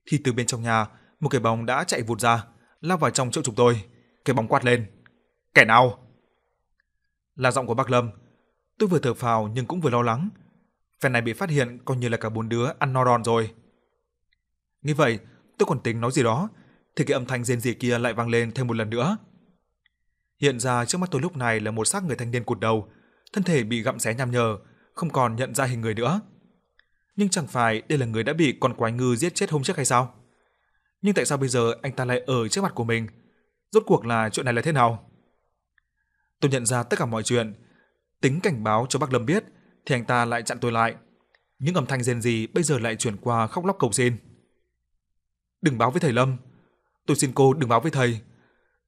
thì từ bên trong nhà, một cái bóng đã chạy vụt ra, lao vào trong chỗ chúng tôi. Cái bóng quát lên, "Kẻ nào?" Là giọng của Bác Lâm. Tôi vừa thở phào nhưng cũng vừa lo lắng. Phen này bị phát hiện coi như là cả bốn đứa ăn no đòn rồi. Như vậy, tôi còn tính nói gì đó, thì cái âm thanh rên rỉ kia lại vang lên thêm một lần nữa. Hiện ra trước mắt tôi lúc này là một xác người thanh niên cụt đầu, thân thể bị gặm xé nham nhở, không còn nhận ra hình người nữa. Nhưng chẳng phải đây là người đã bị con quái ngư giết chết hôm trước hay sao? Nhưng tại sao bây giờ anh ta lại ở trước mặt của mình? Rốt cuộc là chuyện này là thế nào? Tôi nhận ra tất cả mọi chuyện, tính cảnh báo cho bác Lâm biết, thì anh ta lại chặn tôi lại. Những âm thanh rên rỉ bây giờ lại chuyển qua khóc lóc cầu xin. Đừng báo với thầy Lâm. Tôi xin cô đừng báo với thầy.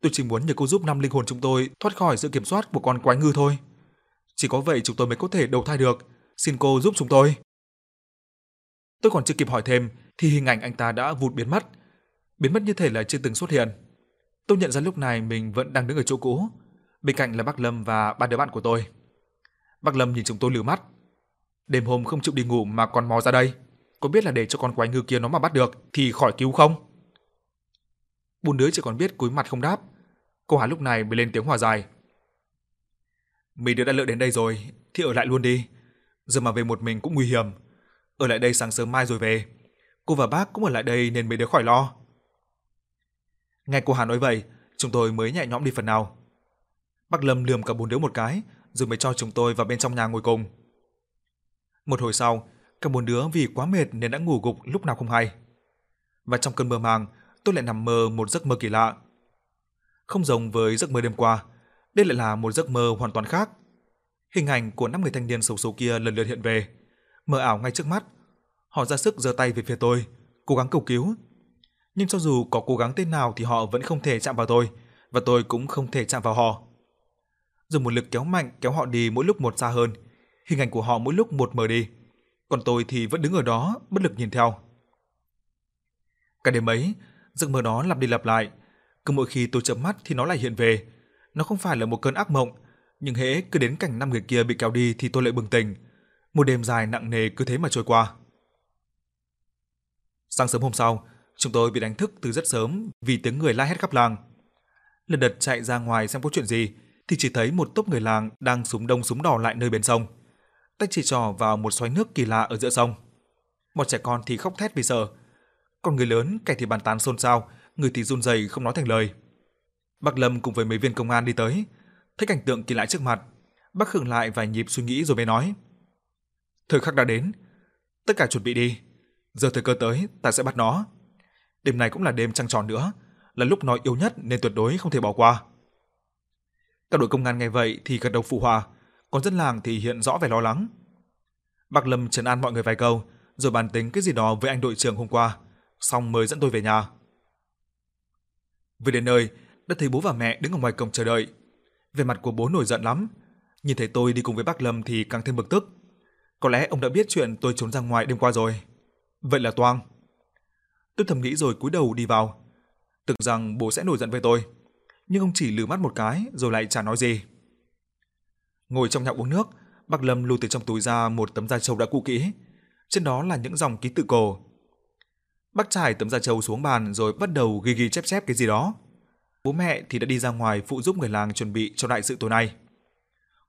Tôi chỉ muốn nhờ cô giúp năm linh hồn chúng tôi thoát khỏi sự kiểm soát của con quái ngư thôi. Chỉ có vậy chúng tôi mới có thể đầu thai được. Xin cô giúp chúng tôi. Tôi còn chưa kịp hỏi thêm, thì hình ảnh anh ta đã vụt biến mất. Biến mất như thể là chưa từng xuất hiện. Tôi nhận ra lúc này mình vẫn đang đứng ở chỗ cũ. Bên cạnh là bác Lâm và ba đứa bạn của tôi. Bác Lâm nhìn chúng tôi lử mắt. Đêm hôm không chịu đi ngủ mà còn mò ra đây. Có biết là để cho con quái ngư kia nó mà bắt được thì khỏi cứu không? Bốn đứa chỉ còn biết cúi mặt không đáp. Cô Hà lúc này mới lên tiếng hòa giải. Mấy đứa đã lựa đến đây rồi, thì ở lại luôn đi. Giờ mà về một mình cũng nguy hiểm. Ở lại đây sáng sớm mai rồi về. Cô và bác cũng ở lại đây nên mấy đứa khỏi lo. Nghe cô Hà nói vậy, chúng tôi mới nhẹ nhõm đi phần nào. Bác Lâm lườm cả bốn đứa một cái, rồi mới cho chúng tôi vào bên trong nhà ngồi cùng. Một hồi sau, cả bốn đứa vì quá mệt nên đã ngủ gục lúc nào không hay. Và trong cơn mơ màng, tôi lại nằm mơ một giấc mơ kỳ lạ. Không giống với giấc mơ đêm qua, đây lại là một giấc mơ hoàn toàn khác. Hình ảnh của năm người thanh niên xấu số kia lần lượt hiện về, mờ ảo ngay trước mắt. Họ ra sức giơ tay về phía tôi, cố gắng cầu cứu. Nhưng cho dù có cố gắng thế nào thì họ vẫn không thể chạm vào tôi, và tôi cũng không thể chạm vào họ. Rồi một lực kéo mạnh kéo họ đi mỗi lúc một xa hơn, hình ảnh của họ mỗi lúc một mờ đi. Còn tôi thì vẫn đứng ở đó, bất lực nhìn theo. Cả đêm ấy, giấc mơ đó lặp đi lặp lại, cứ mỗi khi tôi chợp mắt thì nó lại hiện về. Nó không phải là một cơn ác mộng, nhưng hễ cứ đến cảnh năm người kia bị kéo đi thì tôi lại bừng tỉnh. Một đêm dài nặng nề cứ thế mà trôi qua. Sáng sớm hôm sau, chúng tôi bị đánh thức từ rất sớm vì tiếng người la hét khắp làng. Lần đợt chạy ra ngoài xem có chuyện gì thì chỉ thấy một tốp người làng đang súng đông súng đỏ lại nơi bên sông. Tay chỉ trò vào một xoáy nước kỳ lạ ở giữa sông. Một trẻ con thì khóc thét vì sợ, còn người lớn kẻ thì bàn tán xôn xao, người thì run rẩy không nói thành lời. Bác Lâm cùng với mấy viên công an đi tới, thấy cảnh tượng kỳ lạ trước mặt, bác khựng lại vài nhịp suy nghĩ rồi mới nói: "Thời khắc đã đến, tất cả chuẩn bị đi, giờ thời cơ tới, ta sẽ bắt nó. Đêm này cũng là đêm trăng tròn nữa, là lúc nó yếu nhất nên tuyệt đối không thể bỏ qua." Các đội công an nghe vậy thì gật đầu phụ hòa, còn dân làng thì hiện rõ vẻ lo lắng. Bác Lâm trấn an mọi người vài câu, rồi bàn tính cái gì đó với anh đội trưởng hôm qua, xong mới dẫn tôi về nhà. Về đến nơi, đã thấy bố và mẹ đứng ở ngoài cổng chờ đợi. Về mặt của bố nổi giận lắm, nhìn thấy tôi đi cùng với bác Lâm thì càng thêm bực tức. Có lẽ ông đã biết chuyện tôi trốn ra ngoài đêm qua rồi. Vậy là toang. Tôi thầm nghĩ rồi cúi đầu đi vào. Tưởng rằng bố sẽ nổi giận với tôi, nhưng ông chỉ lườm mắt một cái rồi lại chả nói gì. Ngồi trong nhà uống nước, bác Lâm lôi từ trong túi ra một tấm da trâu đã cũ kỹ. Trên đó là những dòng ký tự cổ Bác trải tấm da trâu xuống bàn rồi bắt đầu ghi ghi chép chép cái gì đó. Bố mẹ thì đã đi ra ngoài phụ giúp người làng chuẩn bị cho đại sự tối nay.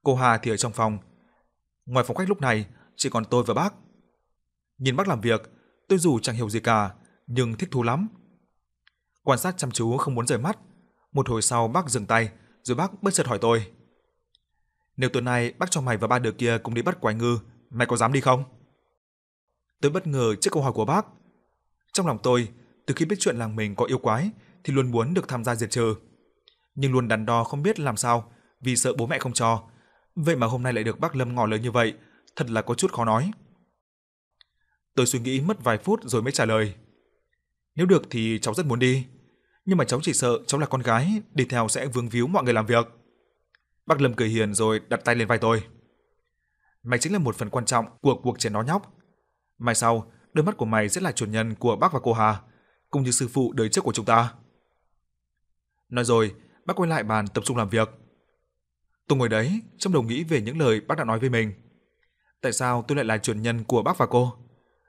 Cô Hà thì ở trong phòng. Ngoài phòng khách lúc này chỉ còn tôi và bác. Nhìn bác làm việc, tôi dù chẳng hiểu gì cả, nhưng thích thú lắm. Quan sát chăm chú không muốn rời mắt. Một hồi sau bác dừng tay, rồi bác bất chợt hỏi tôi. Nếu tối nay bác cho mày và ba đứa kia cùng đi bắt quái ngư, mày có dám đi không? Tôi bất ngờ trước câu hỏi của bác. Trong lòng tôi, từ khi biết chuyện làng mình có yêu quái thì luôn muốn được tham gia diệt trừ. Nhưng luôn đắn đo không biết làm sao vì sợ bố mẹ không cho. Vậy mà hôm nay lại được bác Lâm ngỏ lời như vậy, thật là có chút khó nói. Tôi suy nghĩ mất vài phút rồi mới trả lời. Nếu được thì cháu rất muốn đi, nhưng mà cháu chỉ sợ cháu là con gái, đi theo sẽ vướng víu mọi người làm việc. Bác Lâm cười hiền rồi đặt tay lên vai tôi. Mày chính là một phần quan trọng của cuộc chiến nó nhóc. Mai sau, đôi mắt của mày sẽ là chủ nhân của bác và cô Hà, cũng như sư phụ đời trước của chúng ta. Nói rồi, bác quay lại bàn tập trung làm việc. Tôi ngồi đấy, trong đầu nghĩ về những lời bác đã nói với mình. Tại sao tôi lại là chủ nhân của bác và cô?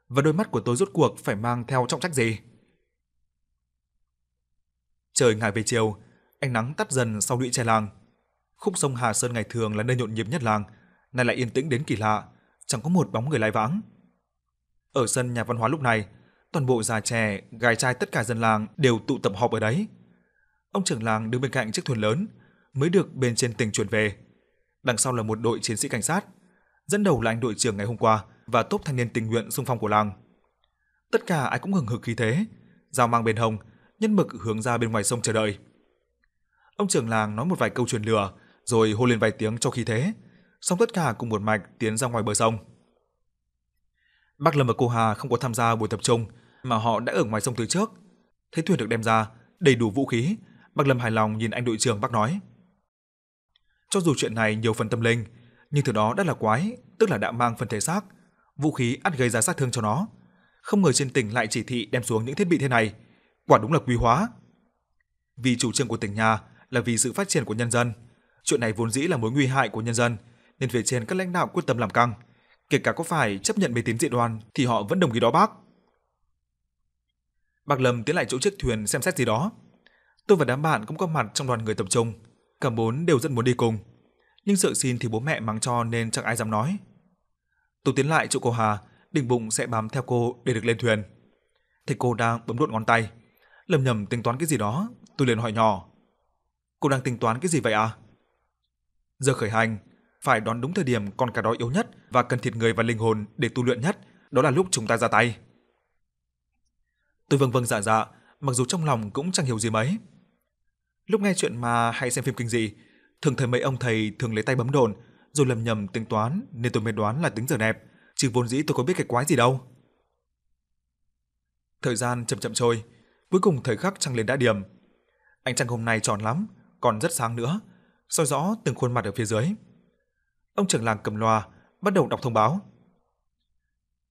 Và đôi mắt của tôi rốt cuộc phải mang theo trọng trách gì? Trời ngả về chiều, ánh nắng tắt dần sau lũy tre làng. Khúc sông Hà Sơn ngày thường là nơi nhộn nhịp nhất làng, nay lại yên tĩnh đến kỳ lạ, chẳng có một bóng người lai vãng. Ở sân nhà văn hóa lúc này, toàn bộ già trẻ, gái trai tất cả dân làng đều tụ tập họp ở đấy. Ông trưởng làng đứng bên cạnh chiếc thuyền lớn, mới được bên trên tỉnh chuyển về. Đằng sau là một đội chiến sĩ cảnh sát, dẫn đầu là anh đội trưởng ngày hôm qua và tốt thanh niên tình nguyện xung phong của làng. Tất cả ai cũng hừng hực khí thế, dao mang bên hồng nhân mực hướng ra bên ngoài sông chờ đợi. Ông trưởng làng nói một vài câu truyền lừa, rồi hô lên vài tiếng cho khí thế, xong tất cả cùng một mạch tiến ra ngoài bờ sông. Bác Lâm và cô Hà không có tham gia buổi tập trung, mà họ đã ở ngoài sông từ trước. Thấy thuyền được đem ra, đầy đủ vũ khí, bác Lâm hài lòng nhìn anh đội trưởng bác nói. Cho dù chuyện này nhiều phần tâm linh, nhưng thứ đó đã là quái, tức là đã mang phần thể xác, vũ khí ắt gây ra sát thương cho nó. Không ngờ trên tỉnh lại chỉ thị đem xuống những thiết bị thế này, quả đúng là quý hóa. Vì chủ trương của tỉnh nhà là vì sự phát triển của nhân dân, chuyện này vốn dĩ là mối nguy hại của nhân dân, nên về trên các lãnh đạo quyết tâm làm căng, kể cả có phải chấp nhận mê tín dị đoan thì họ vẫn đồng ý đó bác. Bác Lâm tiến lại chỗ chiếc thuyền xem xét gì đó. Tôi và đám bạn cũng có mặt trong đoàn người tập trung, cả bốn đều rất muốn đi cùng, nhưng sợ xin thì bố mẹ mắng cho nên chẳng ai dám nói. Tôi tiến lại chỗ cô Hà, định bụng sẽ bám theo cô để được lên thuyền. Thấy cô đang bấm đốt ngón tay, lầm nhầm tính toán cái gì đó, tôi liền hỏi nhỏ. Cô đang tính toán cái gì vậy à? Giờ khởi hành, phải đón đúng thời điểm con cá đó yếu nhất và cần thịt người và linh hồn để tu luyện nhất, đó là lúc chúng ta ra tay. Tôi vâng vâng dạ dạ, mặc dù trong lòng cũng chẳng hiểu gì mấy. Lúc nghe chuyện mà hay xem phim kinh dị, thường thấy mấy ông thầy thường lấy tay bấm đồn, rồi lầm nhầm tính toán nên tôi mới đoán là tính giờ đẹp, chứ vốn dĩ tôi có biết cái quái gì đâu. Thời gian chậm chậm trôi, cuối cùng thời khắc trăng lên đã điểm. Ánh trăng hôm nay tròn lắm, còn rất sáng nữa, soi rõ từng khuôn mặt ở phía dưới. Ông trưởng làng cầm loa, bắt đầu đọc thông báo.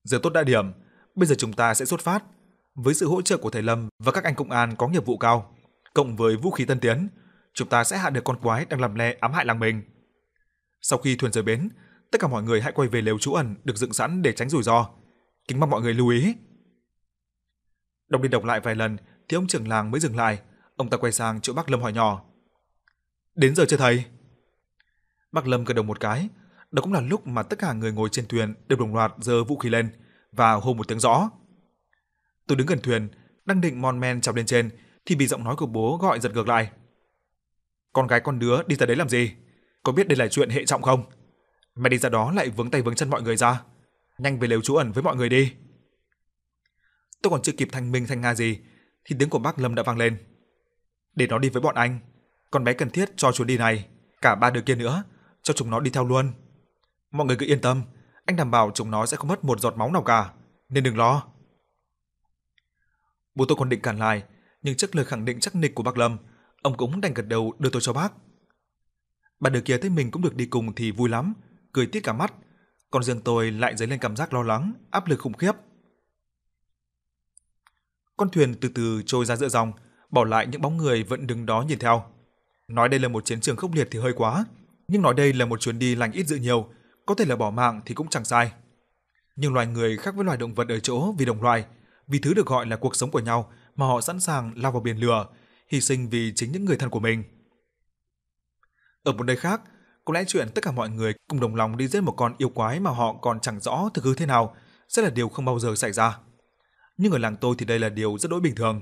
Giờ tốt đã điểm, bây giờ chúng ta sẽ xuất phát. Với sự hỗ trợ của thầy Lâm và các anh công an có nghiệp vụ cao, cộng với vũ khí tân tiến, chúng ta sẽ hạ được con quái đang làm le ám hại làng mình. Sau khi thuyền rời bến, tất cả mọi người hãy quay về lều trú ẩn được dựng sẵn để tránh rủi ro. Kính mong mọi người lưu ý. Đọc đi đọc lại vài lần thì ông trưởng làng mới dừng lại, ông ta quay sang chỗ bác Lâm hỏi nhỏ. Đến giờ chưa thầy? Bác Lâm gật đầu một cái, đó cũng là lúc mà tất cả người ngồi trên thuyền đều đồng loạt giơ vũ khí lên và hô một tiếng rõ. Tôi đứng gần thuyền, đang định mon men trèo lên trên thì bị giọng nói của bố gọi giật ngược lại. Con gái con đứa đi ra đấy làm gì? Có biết đây là chuyện hệ trọng không? Mày đi ra đó lại vướng tay vướng chân mọi người ra. Nhanh về lều trú ẩn với mọi người đi. Tôi còn chưa kịp thành minh thành nga gì thì tiếng của bác Lâm đã vang lên. Để nó đi với bọn anh, con bé cần thiết cho chuyến đi này, cả ba đứa kia nữa, cho chúng nó đi theo luôn. Mọi người cứ yên tâm, anh đảm bảo chúng nó sẽ không mất một giọt máu nào cả, nên đừng lo. Bố tôi còn định cản lại, nhưng trước lời khẳng định chắc nịch của bác Lâm, ông cũng đành gật đầu đưa tôi cho bác. Bà đứa kia thấy mình cũng được đi cùng thì vui lắm, cười tít cả mắt, còn riêng tôi lại dấy lên cảm giác lo lắng, áp lực khủng khiếp. Con thuyền từ từ trôi ra giữa dòng, bỏ lại những bóng người vẫn đứng đó nhìn theo. Nói đây là một chiến trường khốc liệt thì hơi quá, nhưng nói đây là một chuyến đi lành ít dữ nhiều, có thể là bỏ mạng thì cũng chẳng sai. Nhưng loài người khác với loài động vật ở chỗ vì đồng loài, vì thứ được gọi là cuộc sống của nhau mà họ sẵn sàng lao vào biển lửa, hy sinh vì chính những người thân của mình. Ở một nơi khác, có lẽ chuyện tất cả mọi người cùng đồng lòng đi giết một con yêu quái mà họ còn chẳng rõ thực hư thế nào sẽ là điều không bao giờ xảy ra. Nhưng ở làng tôi thì đây là điều rất đối bình thường.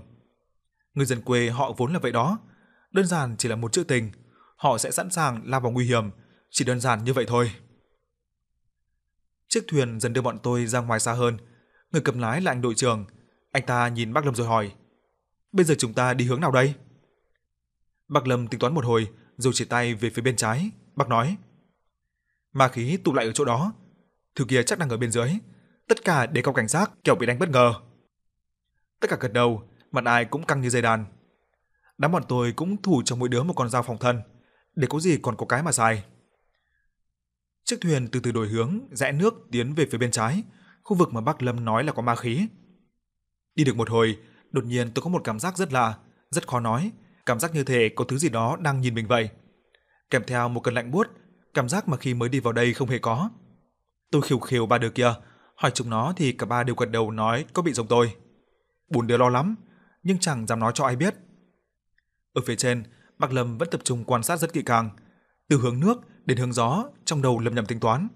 Người dân quê họ vốn là vậy đó, đơn giản chỉ là một chữ tình, họ sẽ sẵn sàng lao vào nguy hiểm, chỉ đơn giản như vậy thôi. Chiếc thuyền dần đưa bọn tôi ra ngoài xa hơn. Người cầm lái là anh đội trưởng. Anh ta nhìn bác Lâm rồi hỏi. Bây giờ chúng ta đi hướng nào đây? Bác Lâm tính toán một hồi, rồi chỉ tay về phía bên trái. Bác nói. Ma khí tụ lại ở chỗ đó. Thứ kia chắc đang ở bên dưới. Tất cả để cao cảnh giác, kẻo bị đánh bất ngờ. Tất cả gật đầu, mặt ai cũng căng như dây đàn. Đám bọn tôi cũng thủ cho mỗi đứa một con dao phòng thân, để có gì còn có cái mà xài. Chiếc thuyền từ từ đổi hướng, rẽ nước tiến về phía bên trái, khu vực mà Bắc Lâm nói là có ma khí. Đi được một hồi, đột nhiên tôi có một cảm giác rất lạ, rất khó nói, cảm giác như thể có thứ gì đó đang nhìn mình vậy. Kèm theo một cơn lạnh buốt, cảm giác mà khi mới đi vào đây không hề có. Tôi khiêu khiêu ba đứa kia, hỏi chúng nó thì cả ba đều gật đầu nói có bị giống tôi. Bốn đứa lo lắm, nhưng chẳng dám nói cho ai biết. Ở phía trên, Bạc Lâm vẫn tập trung quan sát rất kỹ càng, từ hướng nước đến hướng gió, trong đầu lầm nhầm tính toán.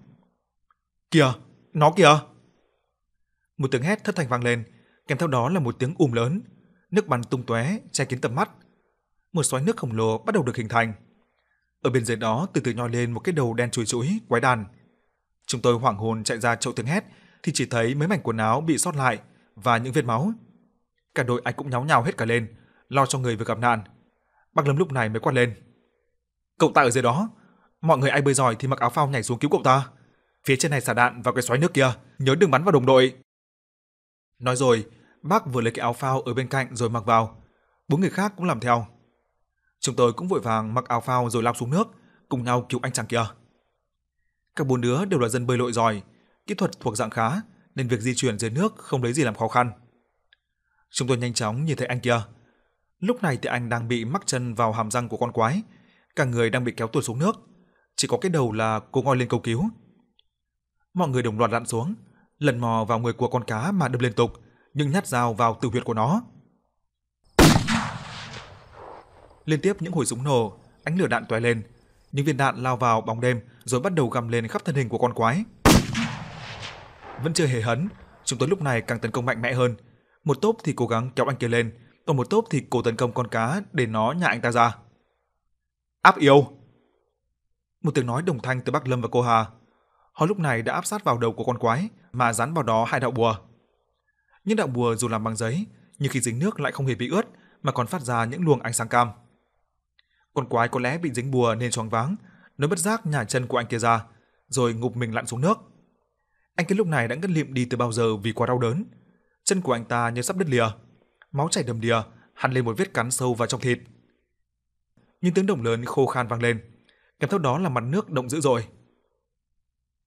Kìa, nó kìa! Một tiếng hét thất thanh vang lên, kèm theo đó là một tiếng ùm lớn, nước bắn tung tóe che kín tầm mắt. Một xoáy nước khổng lồ bắt đầu được hình thành. Ở bên dưới đó từ từ nhoi lên một cái đầu đen chùi chũi, quái đàn. Chúng tôi hoảng hồn chạy ra chỗ tiếng hét thì chỉ thấy mấy mảnh quần áo bị sót lại và những vết máu. Cả đội ai cũng nháo nhào hết cả lên, lo cho người vừa gặp nạn. Bác Lâm lúc này mới quát lên. Cậu ta ở dưới đó, mọi người ai bơi giỏi thì mặc áo phao nhảy xuống cứu cậu ta. Phía trên này xả đạn vào cái xoáy nước kia, nhớ đừng bắn vào đồng đội. Nói rồi, bác vừa lấy cái áo phao ở bên cạnh rồi mặc vào. Bốn người khác cũng làm theo. Chúng tôi cũng vội vàng mặc áo phao rồi lao xuống nước, cùng nhau cứu anh chàng kia. Các bốn đứa đều là dân bơi lội giỏi, kỹ thuật thuộc dạng khá, nên việc di chuyển dưới nước không lấy gì làm khó khăn. Chúng tôi nhanh chóng nhìn thấy anh kia. Lúc này thì anh đang bị mắc chân vào hàm răng của con quái, cả người đang bị kéo tuột xuống nước, chỉ có cái đầu là cô ngoi lên cầu cứu. Mọi người đồng loạt lặn xuống, lần mò vào người của con cá mà đâm liên tục, nhưng nhát dao vào tử huyệt của nó. Liên tiếp những hồi súng nổ, ánh lửa đạn tóe lên, những viên đạn lao vào bóng đêm rồi bắt đầu găm lên khắp thân hình của con quái. Vẫn chưa hề hấn, chúng tôi lúc này càng tấn công mạnh mẽ hơn. Một tốp thì cố gắng kéo anh kia lên, còn một tốp thì cố tấn công con cá để nó nhả anh ta ra. Áp yêu! Một tiếng nói đồng thanh từ Bắc Lâm và cô Hà. Họ lúc này đã áp sát vào đầu của con quái mà dán vào đó hai đạo bùa. Những đạo bùa dù làm bằng giấy, nhưng khi dính nước lại không hề bị ướt mà còn phát ra những luồng ánh sáng cam. Con quái có lẽ bị dính bùa nên choáng váng, nó bất giác nhả chân của anh kia ra, rồi ngụp mình lặn xuống nước. Anh kia lúc này đã ngất lịm đi từ bao giờ vì quá đau đớn. Chân của anh ta như sắp đứt lìa, máu chảy đầm đìa, hằn lên một vết cắn sâu vào trong thịt. Những tiếng động lớn khô khan vang lên, kèm theo đó là mặt nước động dữ dội.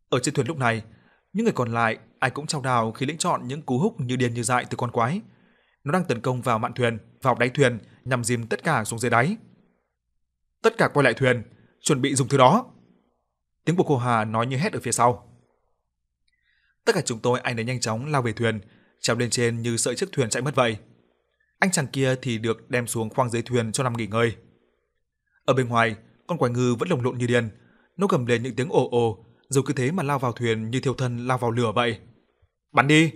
Ở trên thuyền lúc này, những người còn lại ai cũng trao đảo khi lĩnh chọn những cú húc như điên như dại từ con quái. Nó đang tấn công vào mạn thuyền, vào đáy thuyền nhằm dìm tất cả xuống dưới đáy. Tất cả quay lại thuyền, chuẩn bị dùng thứ đó. Tiếng của cô Hà nói như hét ở phía sau. Tất cả chúng tôi ai nấy nhanh chóng lao về thuyền, trèo lên trên như sợi chiếc thuyền chạy mất vậy. Anh chàng kia thì được đem xuống khoang dưới thuyền cho nằm nghỉ ngơi. Ở bên ngoài, con quái ngư vẫn lồng lộn như điên, nó gầm lên những tiếng ồ ồ, rồi cứ thế mà lao vào thuyền như thiêu thân lao vào lửa vậy. Bắn đi!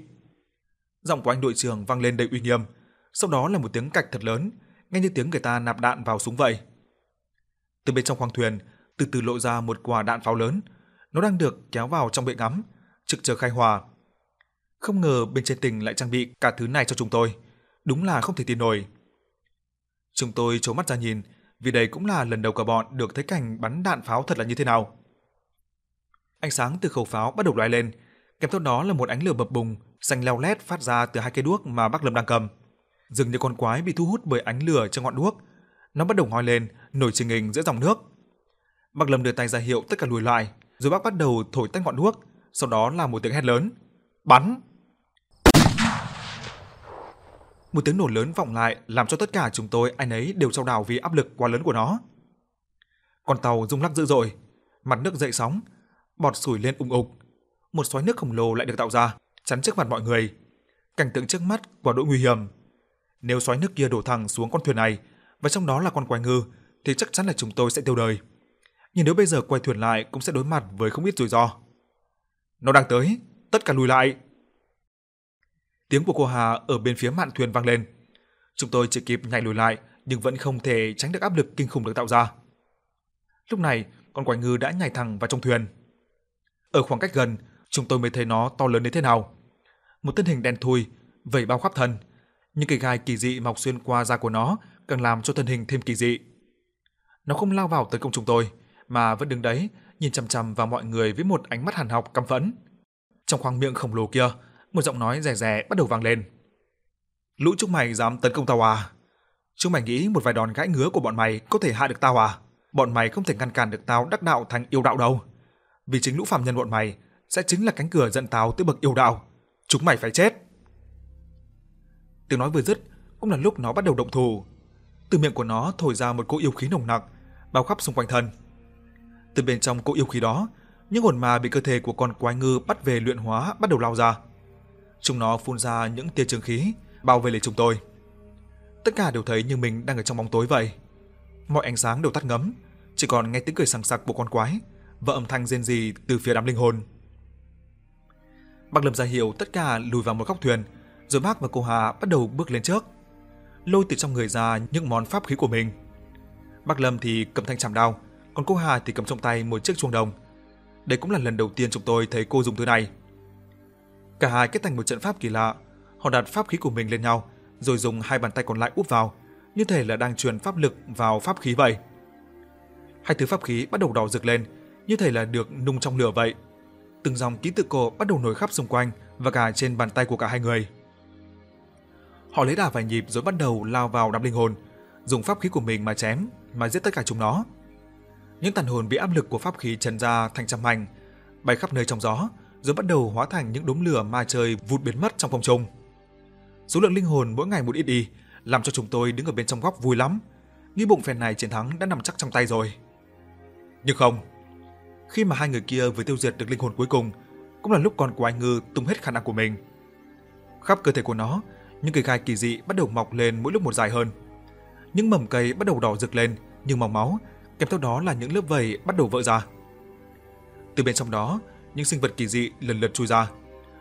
Giọng của anh đội trưởng vang lên đầy uy nghiêm, sau đó là một tiếng cạch thật lớn, nghe như tiếng người ta nạp đạn vào súng vậy. Từ bên trong khoang thuyền, từ từ lộ ra một quả đạn pháo lớn, nó đang được kéo vào trong bệ ngắm, trực chờ khai hỏa. Không ngờ bên trên tỉnh lại trang bị cả thứ này cho chúng tôi, đúng là không thể tin nổi. Chúng tôi trố mắt ra nhìn, vì đây cũng là lần đầu cả bọn được thấy cảnh bắn đạn pháo thật là như thế nào. Ánh sáng từ khẩu pháo bắt đầu lóe lên, kèm theo đó là một ánh lửa bập bùng, xanh leo lét phát ra từ hai cây đuốc mà Bác Lâm đang cầm. Dường như con quái bị thu hút bởi ánh lửa trong ngọn đuốc, nó bắt đầu ngoi lên, nổi trình hình giữa dòng nước. Bác Lâm đưa tay ra hiệu tất cả lùi lại, rồi bác bắt đầu thổi tắt ngọn đuốc, sau đó là một tiếng hét lớn, bắn. Một tiếng nổ lớn vọng lại làm cho tất cả chúng tôi ai nấy đều trao đảo vì áp lực quá lớn của nó. Con tàu rung lắc dữ dội, mặt nước dậy sóng, bọt sủi lên ung ục. Một xoáy nước khổng lồ lại được tạo ra, chắn trước mặt mọi người. Cảnh tượng trước mắt quá độ nguy hiểm. Nếu xoáy nước kia đổ thẳng xuống con thuyền này và trong đó là con quái ngư thì chắc chắn là chúng tôi sẽ tiêu đời. Nhưng nếu bây giờ quay thuyền lại cũng sẽ đối mặt với không ít rủi ro. Nó đang tới, tất cả lùi lại. Tiếng của cô Hà ở bên phía mạn thuyền vang lên. Chúng tôi chỉ kịp nhảy lùi lại nhưng vẫn không thể tránh được áp lực kinh khủng được tạo ra. Lúc này, con quái ngư đã nhảy thẳng vào trong thuyền. Ở khoảng cách gần, chúng tôi mới thấy nó to lớn đến thế nào. Một thân hình đen thui, vẩy bao khắp thân, những cái gai kỳ dị mọc xuyên qua da của nó càng làm cho thân hình thêm kỳ dị. Nó không lao vào tấn công chúng tôi, mà vẫn đứng đấy, nhìn chằm chằm vào mọi người với một ánh mắt hằn học căm phẫn. Trong khoang miệng khổng lồ kia, một giọng nói rè rè bắt đầu vang lên. Lũ chúng mày dám tấn công tao à? Chúng mày nghĩ một vài đòn gãi ngứa của bọn mày có thể hạ được tao à? Bọn mày không thể ngăn cản được tao đắc đạo thành yêu đạo đâu. Vì chính lũ phàm nhân bọn mày sẽ chính là cánh cửa dẫn tao tới bậc yêu đạo. Chúng mày phải chết. Tiếng nói vừa dứt, cũng là lúc nó bắt đầu động thủ. Từ miệng của nó thổi ra một cỗ yêu khí nồng nặc, bao khắp xung quanh thân. Từ bên trong cỗ yêu khí đó, những hồn ma bị cơ thể của con quái ngư bắt về luyện hóa bắt đầu lao ra. Chúng nó phun ra những tia trường khí, bao vây lấy chúng tôi. Tất cả đều thấy như mình đang ở trong bóng tối vậy. Mọi ánh sáng đều tắt ngấm, chỉ còn nghe tiếng cười sằng sặc của con quái và âm thanh rên rỉ từ phía đám linh hồn. Bác Lâm ra hiệu tất cả lùi vào một góc thuyền, rồi bác và cô Hà bắt đầu bước lên trước, lôi từ trong người ra những món pháp khí của mình. Bác Lâm thì cầm thanh chảm đao, còn cô Hà thì cầm trong tay một chiếc chuông đồng. Đây cũng là lần đầu tiên chúng tôi thấy cô dùng thứ này. Cả hai kết thành một trận pháp kỳ lạ, họ đặt pháp khí của mình lên nhau, rồi dùng hai bàn tay còn lại úp vào, như thể là đang truyền pháp lực vào pháp khí vậy. Hai thứ pháp khí bắt đầu đỏ rực lên, như thể là được nung trong lửa vậy. Từng dòng ký tự cổ bắt đầu nổi khắp xung quanh và cả trên bàn tay của cả hai người. Họ lấy đà vài nhịp rồi bắt đầu lao vào đám linh hồn, dùng pháp khí của mình mà chém, mà giết tất cả chúng nó. Những tàn hồn bị áp lực của pháp khí trần ra thành trăm mảnh, bay khắp nơi trong gió, rồi bắt đầu hóa thành những đốm lửa ma trời vụt biến mất trong không trung. Số lượng linh hồn mỗi ngày một ít đi, làm cho chúng tôi đứng ở bên trong góc vui lắm. Nghĩ bụng phen này chiến thắng đã nằm chắc trong tay rồi. Nhưng không, khi mà hai người kia vừa tiêu diệt được linh hồn cuối cùng, cũng là lúc con quái ngư tung hết khả năng của mình. Khắp cơ thể của nó, những cây gai kỳ dị bắt đầu mọc lên mỗi lúc một dài hơn. Những mầm cây bắt đầu đỏ rực lên như màu máu, kèm theo đó là những lớp vầy bắt đầu vỡ ra. Từ bên trong đó, những sinh vật kỳ dị lần lượt chui ra.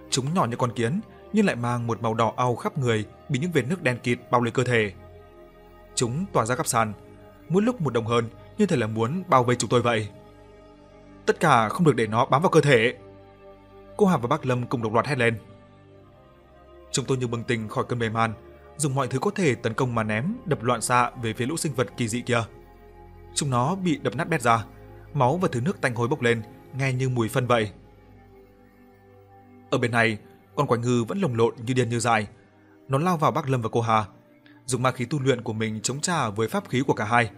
Chúng nhỏ như con kiến, nhưng lại mang một màu đỏ au khắp người, bị những vệt nước đen kịt bao lấy cơ thể. Chúng tỏa ra khắp sàn, mỗi lúc một đồng hơn, như thể là muốn bao vây chúng tôi vậy. Tất cả không được để nó bám vào cơ thể. Cô Hà và bác Lâm cùng đồng loạt hét lên. Chúng tôi như bừng tỉnh khỏi cơn mê man, dùng mọi thứ có thể tấn công mà ném, đập loạn xạ về phía lũ sinh vật kỳ dị kia. Chúng nó bị đập nát bét ra, máu và thứ nước tanh hôi bốc lên, nghe như mùi phân vậy. Ở bên này, con quái ngư vẫn lồng lộn như điên như dại. Nó lao vào bác Lâm và cô Hà, dùng ma khí tu luyện của mình chống trả với pháp khí của cả hai.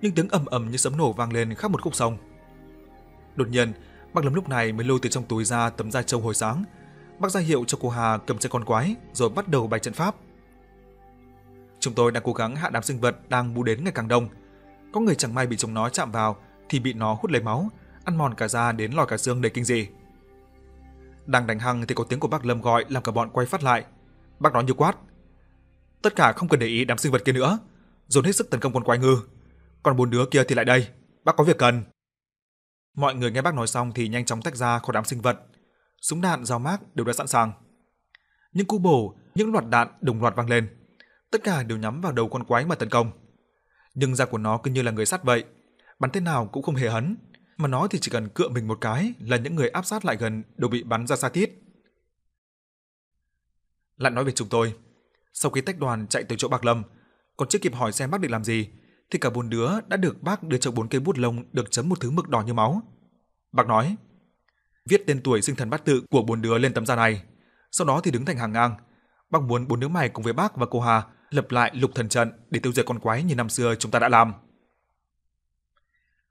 Nhưng tiếng ầm ầm như sấm nổ vang lên khắp một khúc sông. Đột nhiên, bác Lâm lúc này mới lôi từ trong túi ra tấm da trâu hồi sáng, bác ra hiệu cho cô Hà cầm chân con quái rồi bắt đầu bày trận pháp. Chúng tôi đang cố gắng hạ đám sinh vật đang bu đến ngày càng đông. Có người chẳng may bị chúng nó chạm vào thì bị nó hút lấy máu, ăn mòn cả da đến lòi cả xương đầy kinh dị. Đang đánh hăng thì có tiếng của bác Lâm gọi làm cả bọn quay phát lại. Bác nói như quát. Tất cả không cần để ý đám sinh vật kia nữa, dồn hết sức tấn công con quái ngư. Còn bốn đứa kia thì lại đây, bác có việc cần. Mọi người nghe bác nói xong thì nhanh chóng tách ra khỏi đám sinh vật, súng đạn, dao mác đều đã sẵn sàng. Những cú bổ, những loạt đạn đồng loạt vang lên, tất cả đều nhắm vào đầu con quái mà tấn công. Nhưng da của nó cứ như là người sắt vậy, bắn thế nào cũng không hề hấn, mà nó thì chỉ cần cựa mình một cái là những người áp sát lại gần đều bị bắn ra xa tít. Lại nói về chúng tôi, sau khi tách đoàn chạy tới chỗ Bạc Lâm, còn chưa kịp hỏi xem bác định làm gì, thì cả bốn đứa đã được bác đưa cho bốn cây bút lông được chấm một thứ mực đỏ như máu. Bác nói: viết tên tuổi sinh thần bát tự của bốn đứa lên tấm da này. Sau đó thì đứng thành hàng ngang. Bác muốn bốn đứa mày cùng với bác và cô Hà lập lại lục thần trận để tiêu diệt con quái như năm xưa chúng ta đã làm.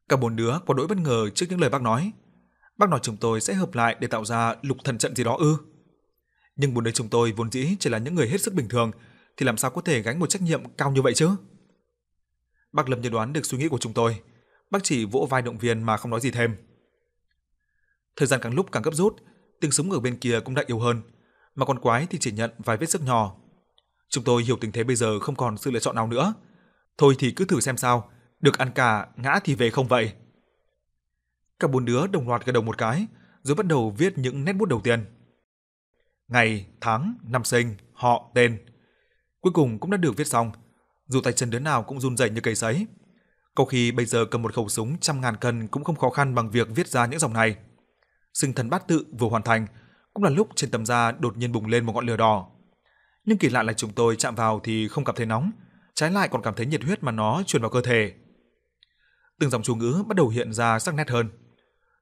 Cả bốn đứa có đỗi bất ngờ trước những lời bác nói. Bác nói chúng tôi sẽ hợp lại để tạo ra lục thần trận gì đó ư? Nhưng bốn đứa chúng tôi vốn dĩ chỉ là những người hết sức bình thường thì làm sao có thể gánh một trách nhiệm cao như vậy chứ? Bác Lâm nhận đoán được suy nghĩ của chúng tôi. Bác chỉ vỗ vai động viên mà không nói gì thêm. Thời gian càng lúc càng gấp rút, tiếng súng ở bên kia cũng đã yếu hơn, mà con quái thì chỉ nhận vài vết sức nhỏ. Chúng tôi hiểu tình thế bây giờ không còn sự lựa chọn nào nữa. Thôi thì cứ thử xem sao, được ăn cả, ngã thì về không vậy. Cả bốn đứa đồng loạt gật đầu một cái, rồi bắt đầu viết những nét bút đầu tiên. Ngày, tháng, năm sinh, họ, tên. Cuối cùng cũng đã được viết xong, dù tay chân đứa nào cũng run rẩy như cây sấy. Có khi bây giờ cầm một khẩu súng trăm ngàn cân cũng không khó khăn bằng việc viết ra những dòng này. Sinh thần bát tự vừa hoàn thành, cũng là lúc trên tấm da đột nhiên bùng lên một ngọn lửa đỏ. Nhưng kỳ lạ là chúng tôi chạm vào thì không cảm thấy nóng, trái lại còn cảm thấy nhiệt huyết mà nó truyền vào cơ thể. Từng dòng chú ngữ bắt đầu hiện ra sắc nét hơn.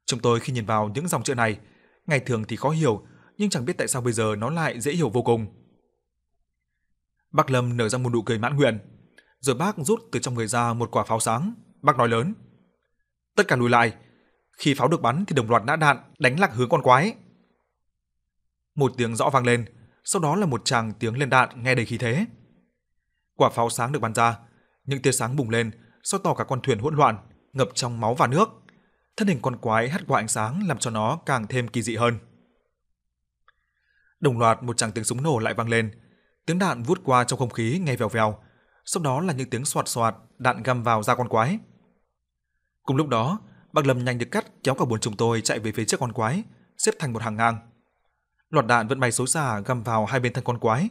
Chúng tôi khi nhìn vào những dòng chữ này, ngày thường thì khó hiểu, nhưng chẳng biết tại sao bây giờ nó lại dễ hiểu vô cùng. Bác Lâm nở ra một nụ cười mãn nguyện, rồi bác rút từ trong người ra một quả pháo sáng, bác nói lớn: "Tất cả lùi lại, khi pháo được bắn thì đồng loạt nã đạn, đánh lạc hướng con quái." Một tiếng rõ vang lên, sau đó là một tràng tiếng lên đạn nghe đầy khí thế. Quả pháo sáng được bắn ra, những tia sáng bùng lên, soi tỏ cả con thuyền hỗn loạn, ngập trong máu và nước. Thân hình con quái hắt qua ánh sáng làm cho nó càng thêm kỳ dị hơn. Đồng loạt một tràng tiếng súng nổ lại vang lên, tiếng đạn vút qua trong không khí nghe vèo vèo, sau đó là những tiếng xoạt xoạt, đạn găm vào da con quái. Cùng lúc đó, Bạc Lâm nhanh được cắt kéo cả bốn chúng tôi chạy về phía trước con quái, xếp thành một hàng ngang. Loạt đạn vẫn bay xối xả găm vào hai bên thân con quái.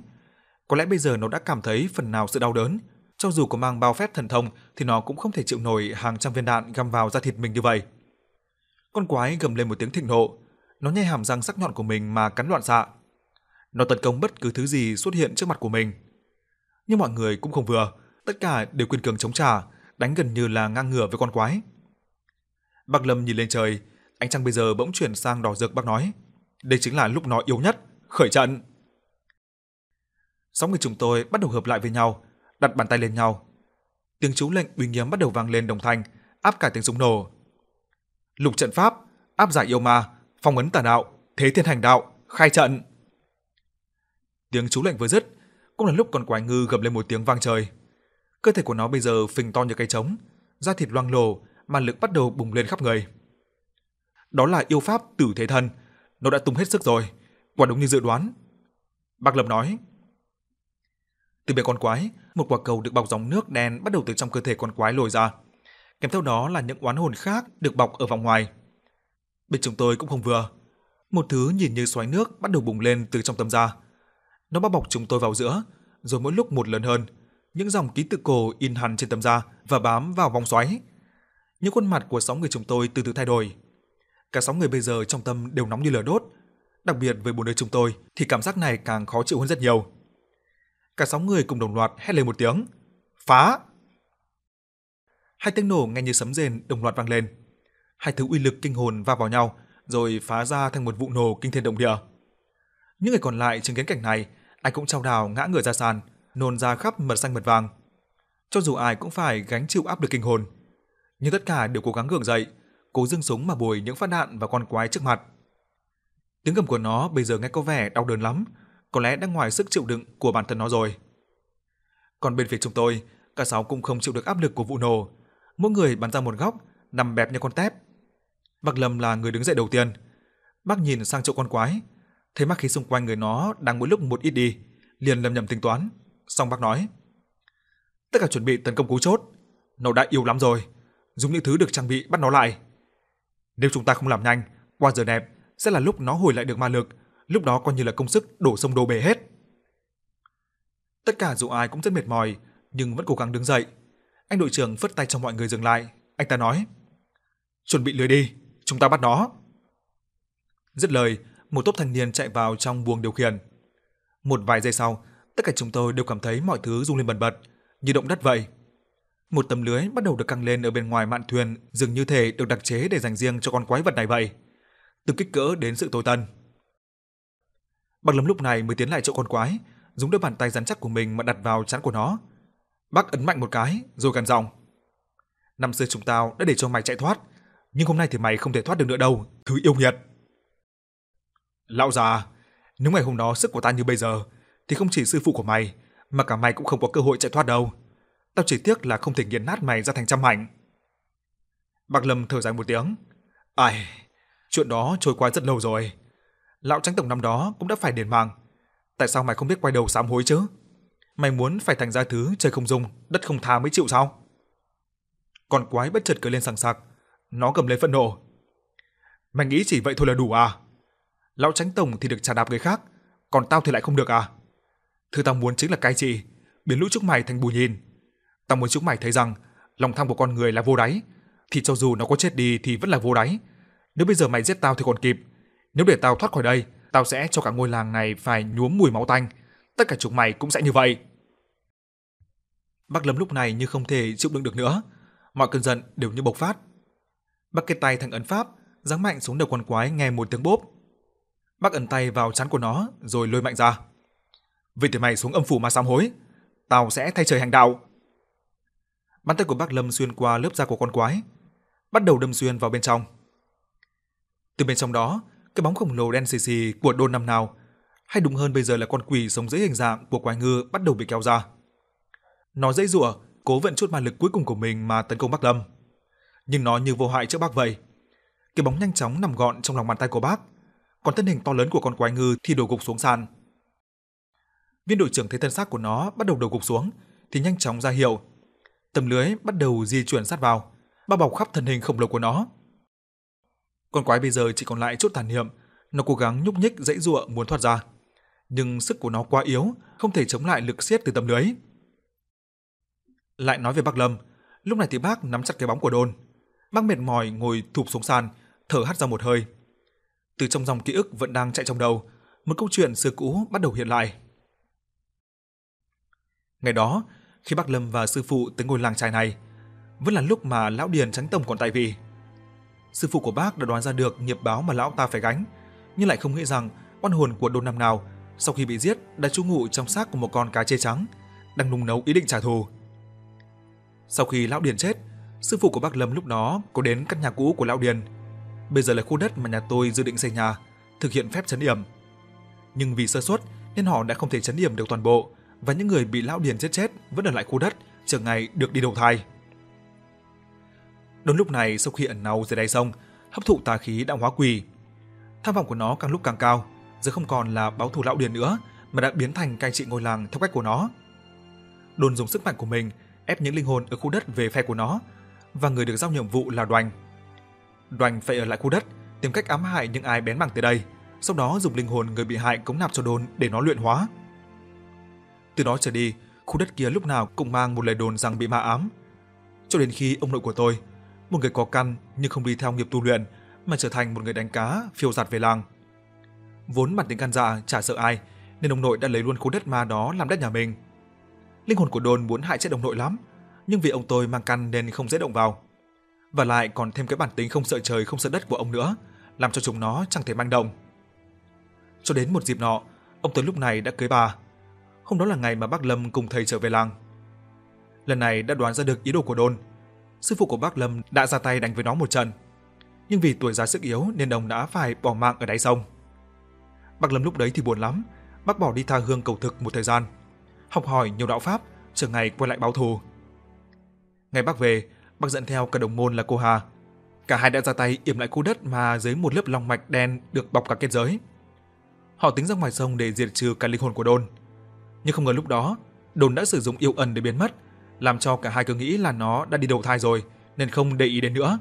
Có lẽ bây giờ nó đã cảm thấy phần nào sự đau đớn, cho dù có mang bao phép thần thông thì nó cũng không thể chịu nổi hàng trăm viên đạn găm vào da thịt mình như vậy. Con quái gầm lên một tiếng thịnh nộ, nó nhai hàm răng sắc nhọn của mình mà cắn loạn xạ. Nó tấn công bất cứ thứ gì xuất hiện trước mặt của mình. Nhưng mọi người cũng không vừa, tất cả đều quyền cường chống trả, đánh gần như là ngang ngửa với con quái. Bạc Lâm nhìn lên trời, ánh trăng bây giờ bỗng chuyển sang đỏ rực bác nói: "Đây chính là lúc nó yếu nhất, khởi trận." Sáu người chúng tôi bắt đầu hợp lại với nhau, đặt bàn tay lên nhau. Tiếng chú lệnh uy nghiêm bắt đầu vang lên đồng thanh, áp cả tiếng súng nổ. Lục trận pháp, áp giải yêu ma, phong ấn tà đạo, thế thiên hành đạo, khai trận. Tiếng chú lệnh vừa dứt, cũng là lúc con quái ngư gầm lên một tiếng vang trời. Cơ thể của nó bây giờ phình to như cây trống, da thịt loang lổ, mà lực bắt đầu bùng lên khắp người. Đó là yêu pháp tử thế thân, nó đã tung hết sức rồi, quả đúng như dự đoán. Bạc Lâm nói. Từ bề con quái, một quả cầu được bọc dòng nước đen bắt đầu từ trong cơ thể con quái lồi ra. Kèm theo đó là những oán hồn khác được bọc ở vòng ngoài. Bên chúng tôi cũng không vừa. Một thứ nhìn như xoáy nước bắt đầu bùng lên từ trong tâm da. Nó bao bọc chúng tôi vào giữa, rồi mỗi lúc một lớn hơn. Những dòng ký tự cổ in hẳn trên tấm da và bám vào vòng xoáy. Những khuôn mặt của sáu người chúng tôi từ từ thay đổi. Cả sáu người bây giờ trong tâm đều nóng như lửa đốt. Đặc biệt với bốn đứa chúng tôi thì cảm giác này càng khó chịu hơn rất nhiều. Cả sáu người cùng đồng loạt hét lên một tiếng. Phá! Hai tiếng nổ nghe như sấm rền đồng loạt vang lên. Hai thứ uy lực kinh hồn va vào nhau, rồi phá ra thành một vụ nổ kinh thiên động địa. Những người còn lại chứng kiến cảnh này, ai cũng trao đảo ngã người ra sàn, nôn ra khắp mật xanh mật vàng. Cho dù ai cũng phải gánh chịu áp lực kinh hồn, nhưng tất cả đều cố gắng gượng dậy, cố dưng súng mà bồi những phát đạn vào con quái trước mặt. Tiếng gầm của nó bây giờ nghe có vẻ đau đớn lắm, có lẽ đã ngoài sức chịu đựng của bản thân nó rồi. Còn bên phía chúng tôi, cả sáu cũng không chịu được áp lực của vụ nổ, mỗi người bắn ra một góc, nằm bẹp như con tép. Bác Lâm là người đứng dậy đầu tiên. Bác nhìn sang chỗ con quái, thấy mắt khí xung quanh người nó đang mỗi lúc một ít đi, liền lầm nhầm tính toán, xong bác nói: "Tất cả chuẩn bị tấn công cú chốt, nó đã yếu lắm rồi, dùng những thứ được trang bị bắt nó lại. Nếu chúng ta không làm nhanh, qua giờ đẹp sẽ là lúc nó hồi lại được ma lực, lúc đó coi như là công sức đổ sông đổ bể hết." Tất cả dù ai cũng rất mệt mỏi, nhưng vẫn cố gắng đứng dậy. Anh đội trưởng phất tay cho mọi người dừng lại, anh ta nói: "Chuẩn bị lưới đi, chúng ta bắt nó." Dứt lời, một tốp thanh niên chạy vào trong buồng điều khiển. Một vài giây sau, tất cả chúng tôi đều cảm thấy mọi thứ rung lên bần bật, như động đất vậy. Một tấm lưới bắt đầu được căng lên ở bên ngoài mạn thuyền, dường như thể được đặc chế để dành riêng cho con quái vật này vậy. Từ kích cỡ đến sự tối tân. Bác Lâm lúc này mới tiến lại chỗ con quái, dùng đôi bàn tay rắn chắc của mình mà đặt vào trán của nó. Bác ấn mạnh một cái, rồi gằn giọng. Năm xưa chúng tao đã để cho mày chạy thoát, nhưng hôm nay thì mày không thể thoát được nữa đâu, thứ yêu nghiệt. Lão già, nếu ngày hôm đó sức của ta như bây giờ, thì không chỉ sư phụ của mày, mà cả mày cũng không có cơ hội chạy thoát đâu. Tao chỉ tiếc là không thể nghiền nát mày ra thành trăm mảnh. Bạc Lâm thở dài một tiếng. Ai, chuyện đó trôi qua rất lâu rồi. Lão tránh tổng năm đó cũng đã phải đền mạng. Tại sao mày không biết quay đầu sám hối chứ? Mày muốn phải thành ra thứ trời không dung, đất không tha mới chịu sao? Còn quái bất chợt cười lên sằng sặc, nó gầm lên phẫn nộ. Mày nghĩ chỉ vậy thôi là đủ à? Lão tránh tổng thì được trả đạp người khác, còn tao thì lại không được à? Thứ tao muốn chính là cai trị, biến lũ chúng mày thành bù nhìn. Tao muốn chúng mày thấy rằng lòng tham của con người là vô đáy, thì cho dù nó có chết đi thì vẫn là vô đáy. Nếu bây giờ mày giết tao thì còn kịp, nếu để tao thoát khỏi đây, tao sẽ cho cả ngôi làng này phải nhuốm mùi máu tanh. Tất cả chúng mày cũng sẽ như vậy. Bác Lâm lúc này như không thể chịu đựng được nữa, mọi cơn giận đều như bộc phát. Bác kết tay thành ấn pháp, giáng mạnh xuống đầu con quái nghe một tiếng bốp. Bác ấn tay vào chán của nó rồi lôi mạnh ra. Vì thế mày xuống âm phủ mà sám hối, tao sẽ thay trời hành đạo. Bàn tay của bác Lâm xuyên qua lớp da của con quái, bắt đầu đâm xuyên vào bên trong. Từ bên trong đó, cái bóng khổng lồ đen xì xì của đôn năm nào, hay đúng hơn bây giờ là con quỷ sống dưới hình dạng của quái ngư bắt đầu bị kéo ra. Nó dãy rủa, cố vận chút ma lực cuối cùng của mình mà tấn công Bác Lâm. Nhưng nó như vô hại trước bác vậy. Cái bóng nhanh chóng nằm gọn trong lòng bàn tay của bác, còn thân hình to lớn của con quái ngư thì đổ gục xuống sàn. Viên đội trưởng thấy thân xác của nó bắt đầu đổ gục xuống thì nhanh chóng ra hiệu. Tầm lưới bắt đầu di chuyển sát vào, bao bọc khắp thân hình khổng lồ của nó. Con quái bây giờ chỉ còn lại chút tàn niệm, nó cố gắng nhúc nhích dãy giụa muốn thoát ra, nhưng sức của nó quá yếu, không thể chống lại lực siết từ tấm lưới. Lại nói về Bác Lâm, lúc này thì bác nắm chặt cái bóng của Đôn. Bác mệt mỏi ngồi thụp xuống sàn, thở hắt ra một hơi. Từ trong dòng ký ức vẫn đang chạy trong đầu, một câu chuyện xưa cũ bắt đầu hiện lại. Ngày đó, khi bác Lâm và sư phụ tới ngôi làng trài này, vẫn là lúc mà lão Điền tránh tổng còn tại vị. Sư phụ của bác đã đoán ra được nghiệp báo mà lão ta phải gánh, nhưng lại không nghĩ rằng oan hồn của Đôn năm nào sau khi bị giết đã trú ngụ trong xác của một con cá chê trắng, đang nung nấu ý định trả thù. Sau khi lão Điền chết, sư phụ của bác Lâm lúc đó có đến căn nhà cũ của lão Điền. Bây giờ là khu đất mà nhà tôi dự định xây nhà, thực hiện phép chấn yểm. Nhưng vì sơ suất nên họ đã không thể chấn yểm được toàn bộ và những người bị lão Điền giết chết vẫn ở lại khu đất chờ ngày được đi đầu thai. Đến lúc này sau khi ẩn náu dưới đáy sông, hấp thụ tà khí đã hóa quỷ. Tham vọng của nó càng lúc càng cao, giờ không còn là báo thù lão Điền nữa mà đã biến thành cai trị ngôi làng theo cách của nó. Đồn dùng sức mạnh của mình ép những linh hồn ở khu đất về phe của nó và người được giao nhiệm vụ là Đoành. Đoành phải ở lại khu đất, tìm cách ám hại những ai bén mảng tới đây, sau đó dùng linh hồn người bị hại cống nạp cho đồn để nó luyện hóa. Từ đó trở đi, khu đất kia lúc nào cũng mang một lời đồn rằng bị ma ám. Cho đến khi ông nội của tôi, một người có căn nhưng không đi theo nghiệp tu luyện mà trở thành một người đánh cá phiêu dạt về làng. Vốn bản tính gan dạ chả sợ ai, nên ông nội đã lấy luôn khu đất ma đó làm đất nhà mình. Linh hồn của đôn muốn hại chết ông nội lắm, nhưng vì ông tôi mang căn nên không dễ động vào. Và lại còn thêm cái bản tính không sợ trời không sợ đất của ông nữa, làm cho chúng nó chẳng thể manh động. Cho đến một dịp nọ, ông tôi lúc này đã cưới bà. Hôm đó là ngày mà bác Lâm cùng thầy trở về làng. Lần này đã đoán ra được ý đồ của Đôn. Sư phụ của bác Lâm đã ra tay đánh với nó một trận. Nhưng vì tuổi già sức yếu nên ông đã phải bỏ mạng ở đáy sông. Bác Lâm lúc đấy thì buồn lắm, bác bỏ đi tha hương cầu thực một thời gian học hỏi nhiều đạo pháp, chờ ngày quay lại báo thù. Ngày bác về, bác dẫn theo cả đồng môn là cô Hà. Cả hai đã ra tay yểm lại khu đất mà dưới một lớp long mạch đen được bọc cả kết giới. Họ tính ra ngoài sông để diệt trừ cả linh hồn của Đôn. Nhưng không ngờ lúc đó, Đôn đã sử dụng yêu ẩn để biến mất, làm cho cả hai cứ nghĩ là nó đã đi đầu thai rồi, nên không để ý đến nữa.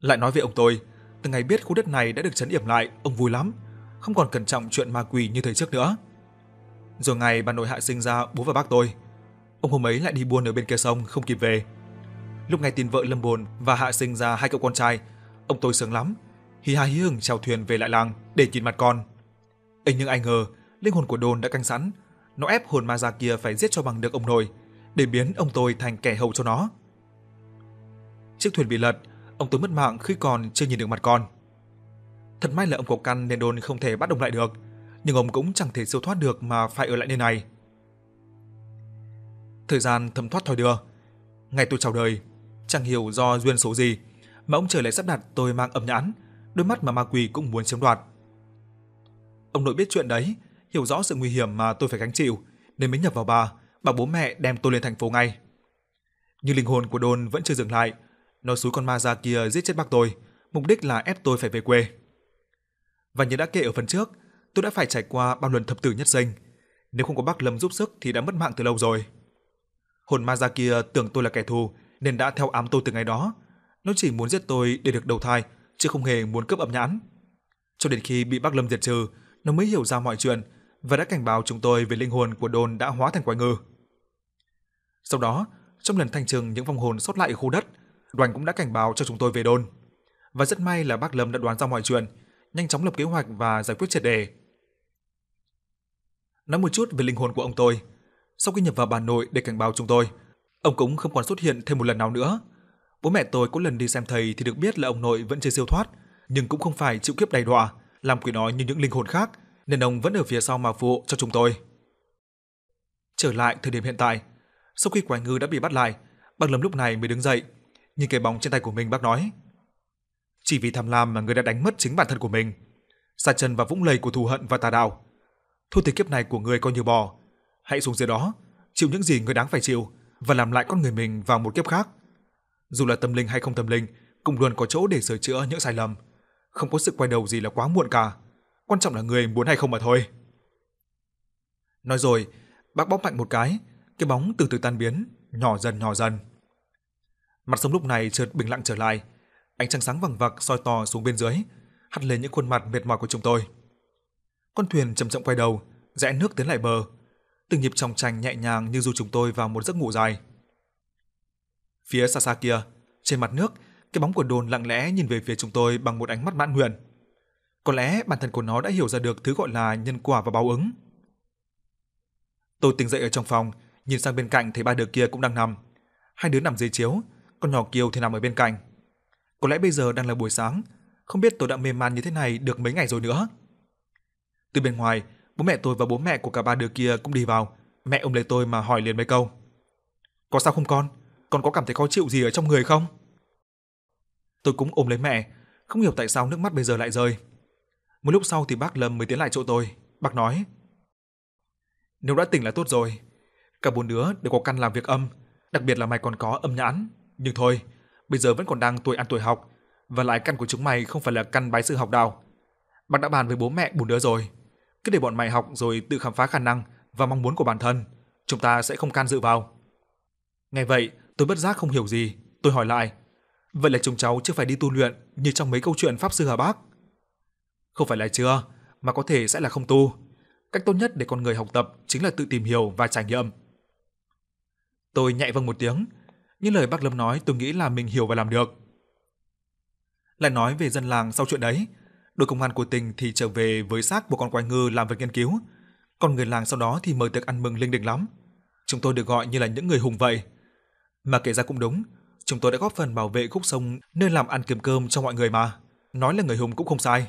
Lại nói về ông tôi, từ ngày biết khu đất này đã được trấn yểm lại, ông vui lắm, không còn cẩn trọng chuyện ma quỷ như thời trước nữa. Rồi ngày bà nội hạ sinh ra bố và bác tôi, ông hôm ấy lại đi buôn ở bên kia sông không kịp về. Lúc nghe tin vợ lâm bồn và hạ sinh ra hai cậu con trai, ông tôi sướng lắm, hí ha hí hửng chèo thuyền về lại làng để nhìn mặt con. ấy nhưng ai ngờ, linh hồn của đồn đã canh sẵn, nó ép hồn ma già kia phải giết cho bằng được ông nội, để biến ông tôi thành kẻ hầu cho nó. Chiếc thuyền bị lật, ông tôi mất mạng khi còn chưa nhìn được mặt con. Thật may là ông có căn nên đồn không thể bắt ông lại được, nhưng ông cũng chẳng thể siêu thoát được mà phải ở lại nơi này. Thời gian thấm thoát thoi đưa. Ngày tôi chào đời, chẳng hiểu do duyên số gì mà ông trời lại sắp đặt tôi mang âm nhãn, đôi mắt mà ma quỷ cũng muốn chiếm đoạt. Ông nội biết chuyện đấy, hiểu rõ sự nguy hiểm mà tôi phải gánh chịu, nên mới nhập vào bà, bảo bố mẹ đem tôi lên thành phố ngay. Nhưng linh hồn của Đôn vẫn chưa dừng lại, nó xúi con ma ra kia giết chết bác tôi, mục đích là ép tôi phải về quê. Và như đã kể ở phần trước, tôi đã phải trải qua bao lần thập tử nhất sinh. Nếu không có bác Lâm giúp sức thì đã mất mạng từ lâu rồi. Hồn ma già kia tưởng tôi là kẻ thù nên đã theo ám tôi từ ngày đó. Nó chỉ muốn giết tôi để được đầu thai, chứ không hề muốn cướp ẩm nhãn. Cho đến khi bị bác Lâm diệt trừ, nó mới hiểu ra mọi chuyện và đã cảnh báo chúng tôi về linh hồn của Đôn đã hóa thành quái ngư. Sau đó, trong lần thanh trừng những vong hồn sót lại ở khu đất, đoàn cũng đã cảnh báo cho chúng tôi về đồn. Và rất may là bác Lâm đã đoán ra mọi chuyện, nhanh chóng lập kế hoạch và giải quyết triệt đề. Nói một chút về linh hồn của ông tôi. Sau khi nhập vào bà nội để cảnh báo chúng tôi, ông cũng không còn xuất hiện thêm một lần nào nữa. Bố mẹ tôi có lần đi xem thầy thì được biết là ông nội vẫn chưa siêu thoát, nhưng cũng không phải chịu kiếp đầy đọa, làm quỷ nói như những linh hồn khác, nên ông vẫn ở phía sau mà phụ cho chúng tôi. Trở lại thời điểm hiện tại, sau khi Quái Ngư đã bị bắt lại, bác Lâm lúc này mới đứng dậy, nhìn cái bóng trên tay của mình bác nói: "Chỉ vì tham lam mà người đã đánh mất chính bản thân của mình, sa chân vào vũng lầy của thù hận và tà đạo. Thôi thì kiếp này của người coi như bò, hãy xuống dưới đó, chịu những gì người đáng phải chịu và làm lại con người mình vào một kiếp khác. Dù là tâm linh hay không tâm linh, cũng luôn có chỗ để sửa chữa những sai lầm, không có sự quay đầu gì là quá muộn cả, quan trọng là người muốn hay không mà thôi." Nói rồi, bác bóp mạnh một cái, cái bóng từ từ tan biến, nhỏ dần nhỏ dần. Mặt sông lúc này chợt bình lặng trở lại, ánh trăng sáng vằng vặc soi tỏ xuống bên dưới, hắt lên những khuôn mặt mệt mỏi của chúng tôi. Con thuyền chậm chậm quay đầu, rẽ nước tiến lại bờ, từng nhịp trong tranh nhẹ nhàng như du chúng tôi vào một giấc ngủ dài. Phía xa xa kia, trên mặt nước, cái bóng của đồn lặng lẽ nhìn về phía chúng tôi bằng một ánh mắt mãn nguyện. Có lẽ bản thân của nó đã hiểu ra được thứ gọi là nhân quả và báo ứng. Tôi tỉnh dậy ở trong phòng, nhìn sang bên cạnh thấy ba đứa kia cũng đang nằm. Hai đứa nằm dưới chiếu, con nhỏ Kiều thì nằm ở bên cạnh. Có lẽ bây giờ đang là buổi sáng, không biết tôi đã mê man như thế này được mấy ngày rồi nữa. Từ bên ngoài, bố mẹ tôi và bố mẹ của cả ba đứa kia cũng đi vào. Mẹ ôm lấy tôi mà hỏi liền mấy câu. Có sao không con? Con có cảm thấy khó chịu gì ở trong người không? Tôi cũng ôm lấy mẹ, không hiểu tại sao nước mắt bây giờ lại rơi. Một lúc sau thì bác Lâm mới tiến lại chỗ tôi. Bác nói. Nếu đã tỉnh là tốt rồi. Cả bốn đứa đều có căn làm việc âm, đặc biệt là mày còn có âm nhãn. Nhưng thôi, bây giờ vẫn còn đang tuổi ăn tuổi học, và lại căn của chúng mày không phải là căn bái sư học đạo. Bác đã bàn với bố mẹ bốn đứa rồi. Cứ để bọn mày học rồi tự khám phá khả năng và mong muốn của bản thân. Chúng ta sẽ không can dự vào. Nghe vậy, tôi bất giác không hiểu gì. Tôi hỏi lại. Vậy là chúng cháu chưa phải đi tu luyện như trong mấy câu chuyện Pháp Sư hả Bác? Không phải là chưa, mà có thể sẽ là không tu. Cách tốt nhất để con người học tập chính là tự tìm hiểu và trải nghiệm. Tôi nhạy vâng một tiếng, những lời bác Lâm nói tôi nghĩ là mình hiểu và làm được. Lại nói về dân làng sau chuyện đấy, đội công an của tỉnh thì trở về với xác một con quái ngư làm việc nghiên cứu, còn người làng sau đó thì mời tiệc ăn mừng linh đình lắm. Chúng tôi được gọi như là những người hùng vậy. Mà kể ra cũng đúng, chúng tôi đã góp phần bảo vệ khúc sông nơi làm ăn kiếm cơm cho mọi người mà. Nói là người hùng cũng không sai.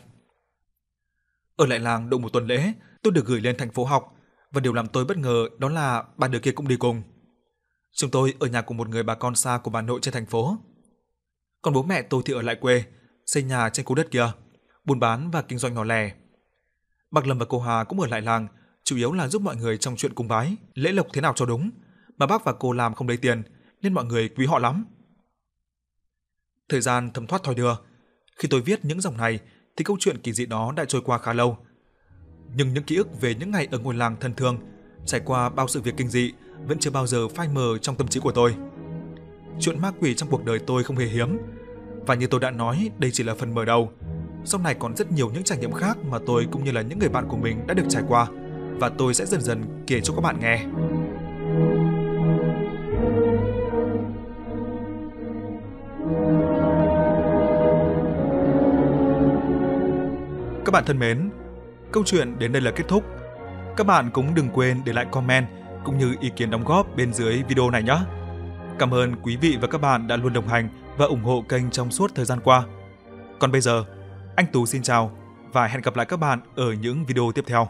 Ở lại làng độ một tuần lễ, tôi được gửi lên thành phố học và điều làm tôi bất ngờ đó là bà đứa kia cũng đi cùng. Chúng tôi ở nhà của một người bà con xa của bà nội trên thành phố. Còn bố mẹ tôi thì ở lại quê, xây nhà trên khu đất kia, buôn bán và kinh doanh nhỏ lẻ. Bác Lâm và cô Hà cũng ở lại làng, chủ yếu là giúp mọi người trong chuyện cung bái, lễ lộc thế nào cho đúng, mà bác và cô làm không lấy tiền, nên mọi người quý họ lắm. Thời gian thấm thoát thoi đưa, khi tôi viết những dòng này thì câu chuyện kỳ dị đó đã trôi qua khá lâu. Nhưng những ký ức về những ngày ở ngôi làng thân thương, trải qua bao sự việc kinh dị vẫn chưa bao giờ phai mờ trong tâm trí của tôi. Chuyện ma quỷ trong cuộc đời tôi không hề hiếm, và như tôi đã nói, đây chỉ là phần mở đầu. Sau này còn rất nhiều những trải nghiệm khác mà tôi cũng như là những người bạn của mình đã được trải qua và tôi sẽ dần dần kể cho các bạn nghe. Các bạn thân mến, câu chuyện đến đây là kết thúc. Các bạn cũng đừng quên để lại comment cũng như ý kiến đóng góp bên dưới video này nhé. Cảm ơn quý vị và các bạn đã luôn đồng hành và ủng hộ kênh trong suốt thời gian qua. Còn bây giờ, anh Tú xin chào và hẹn gặp lại các bạn ở những video tiếp theo.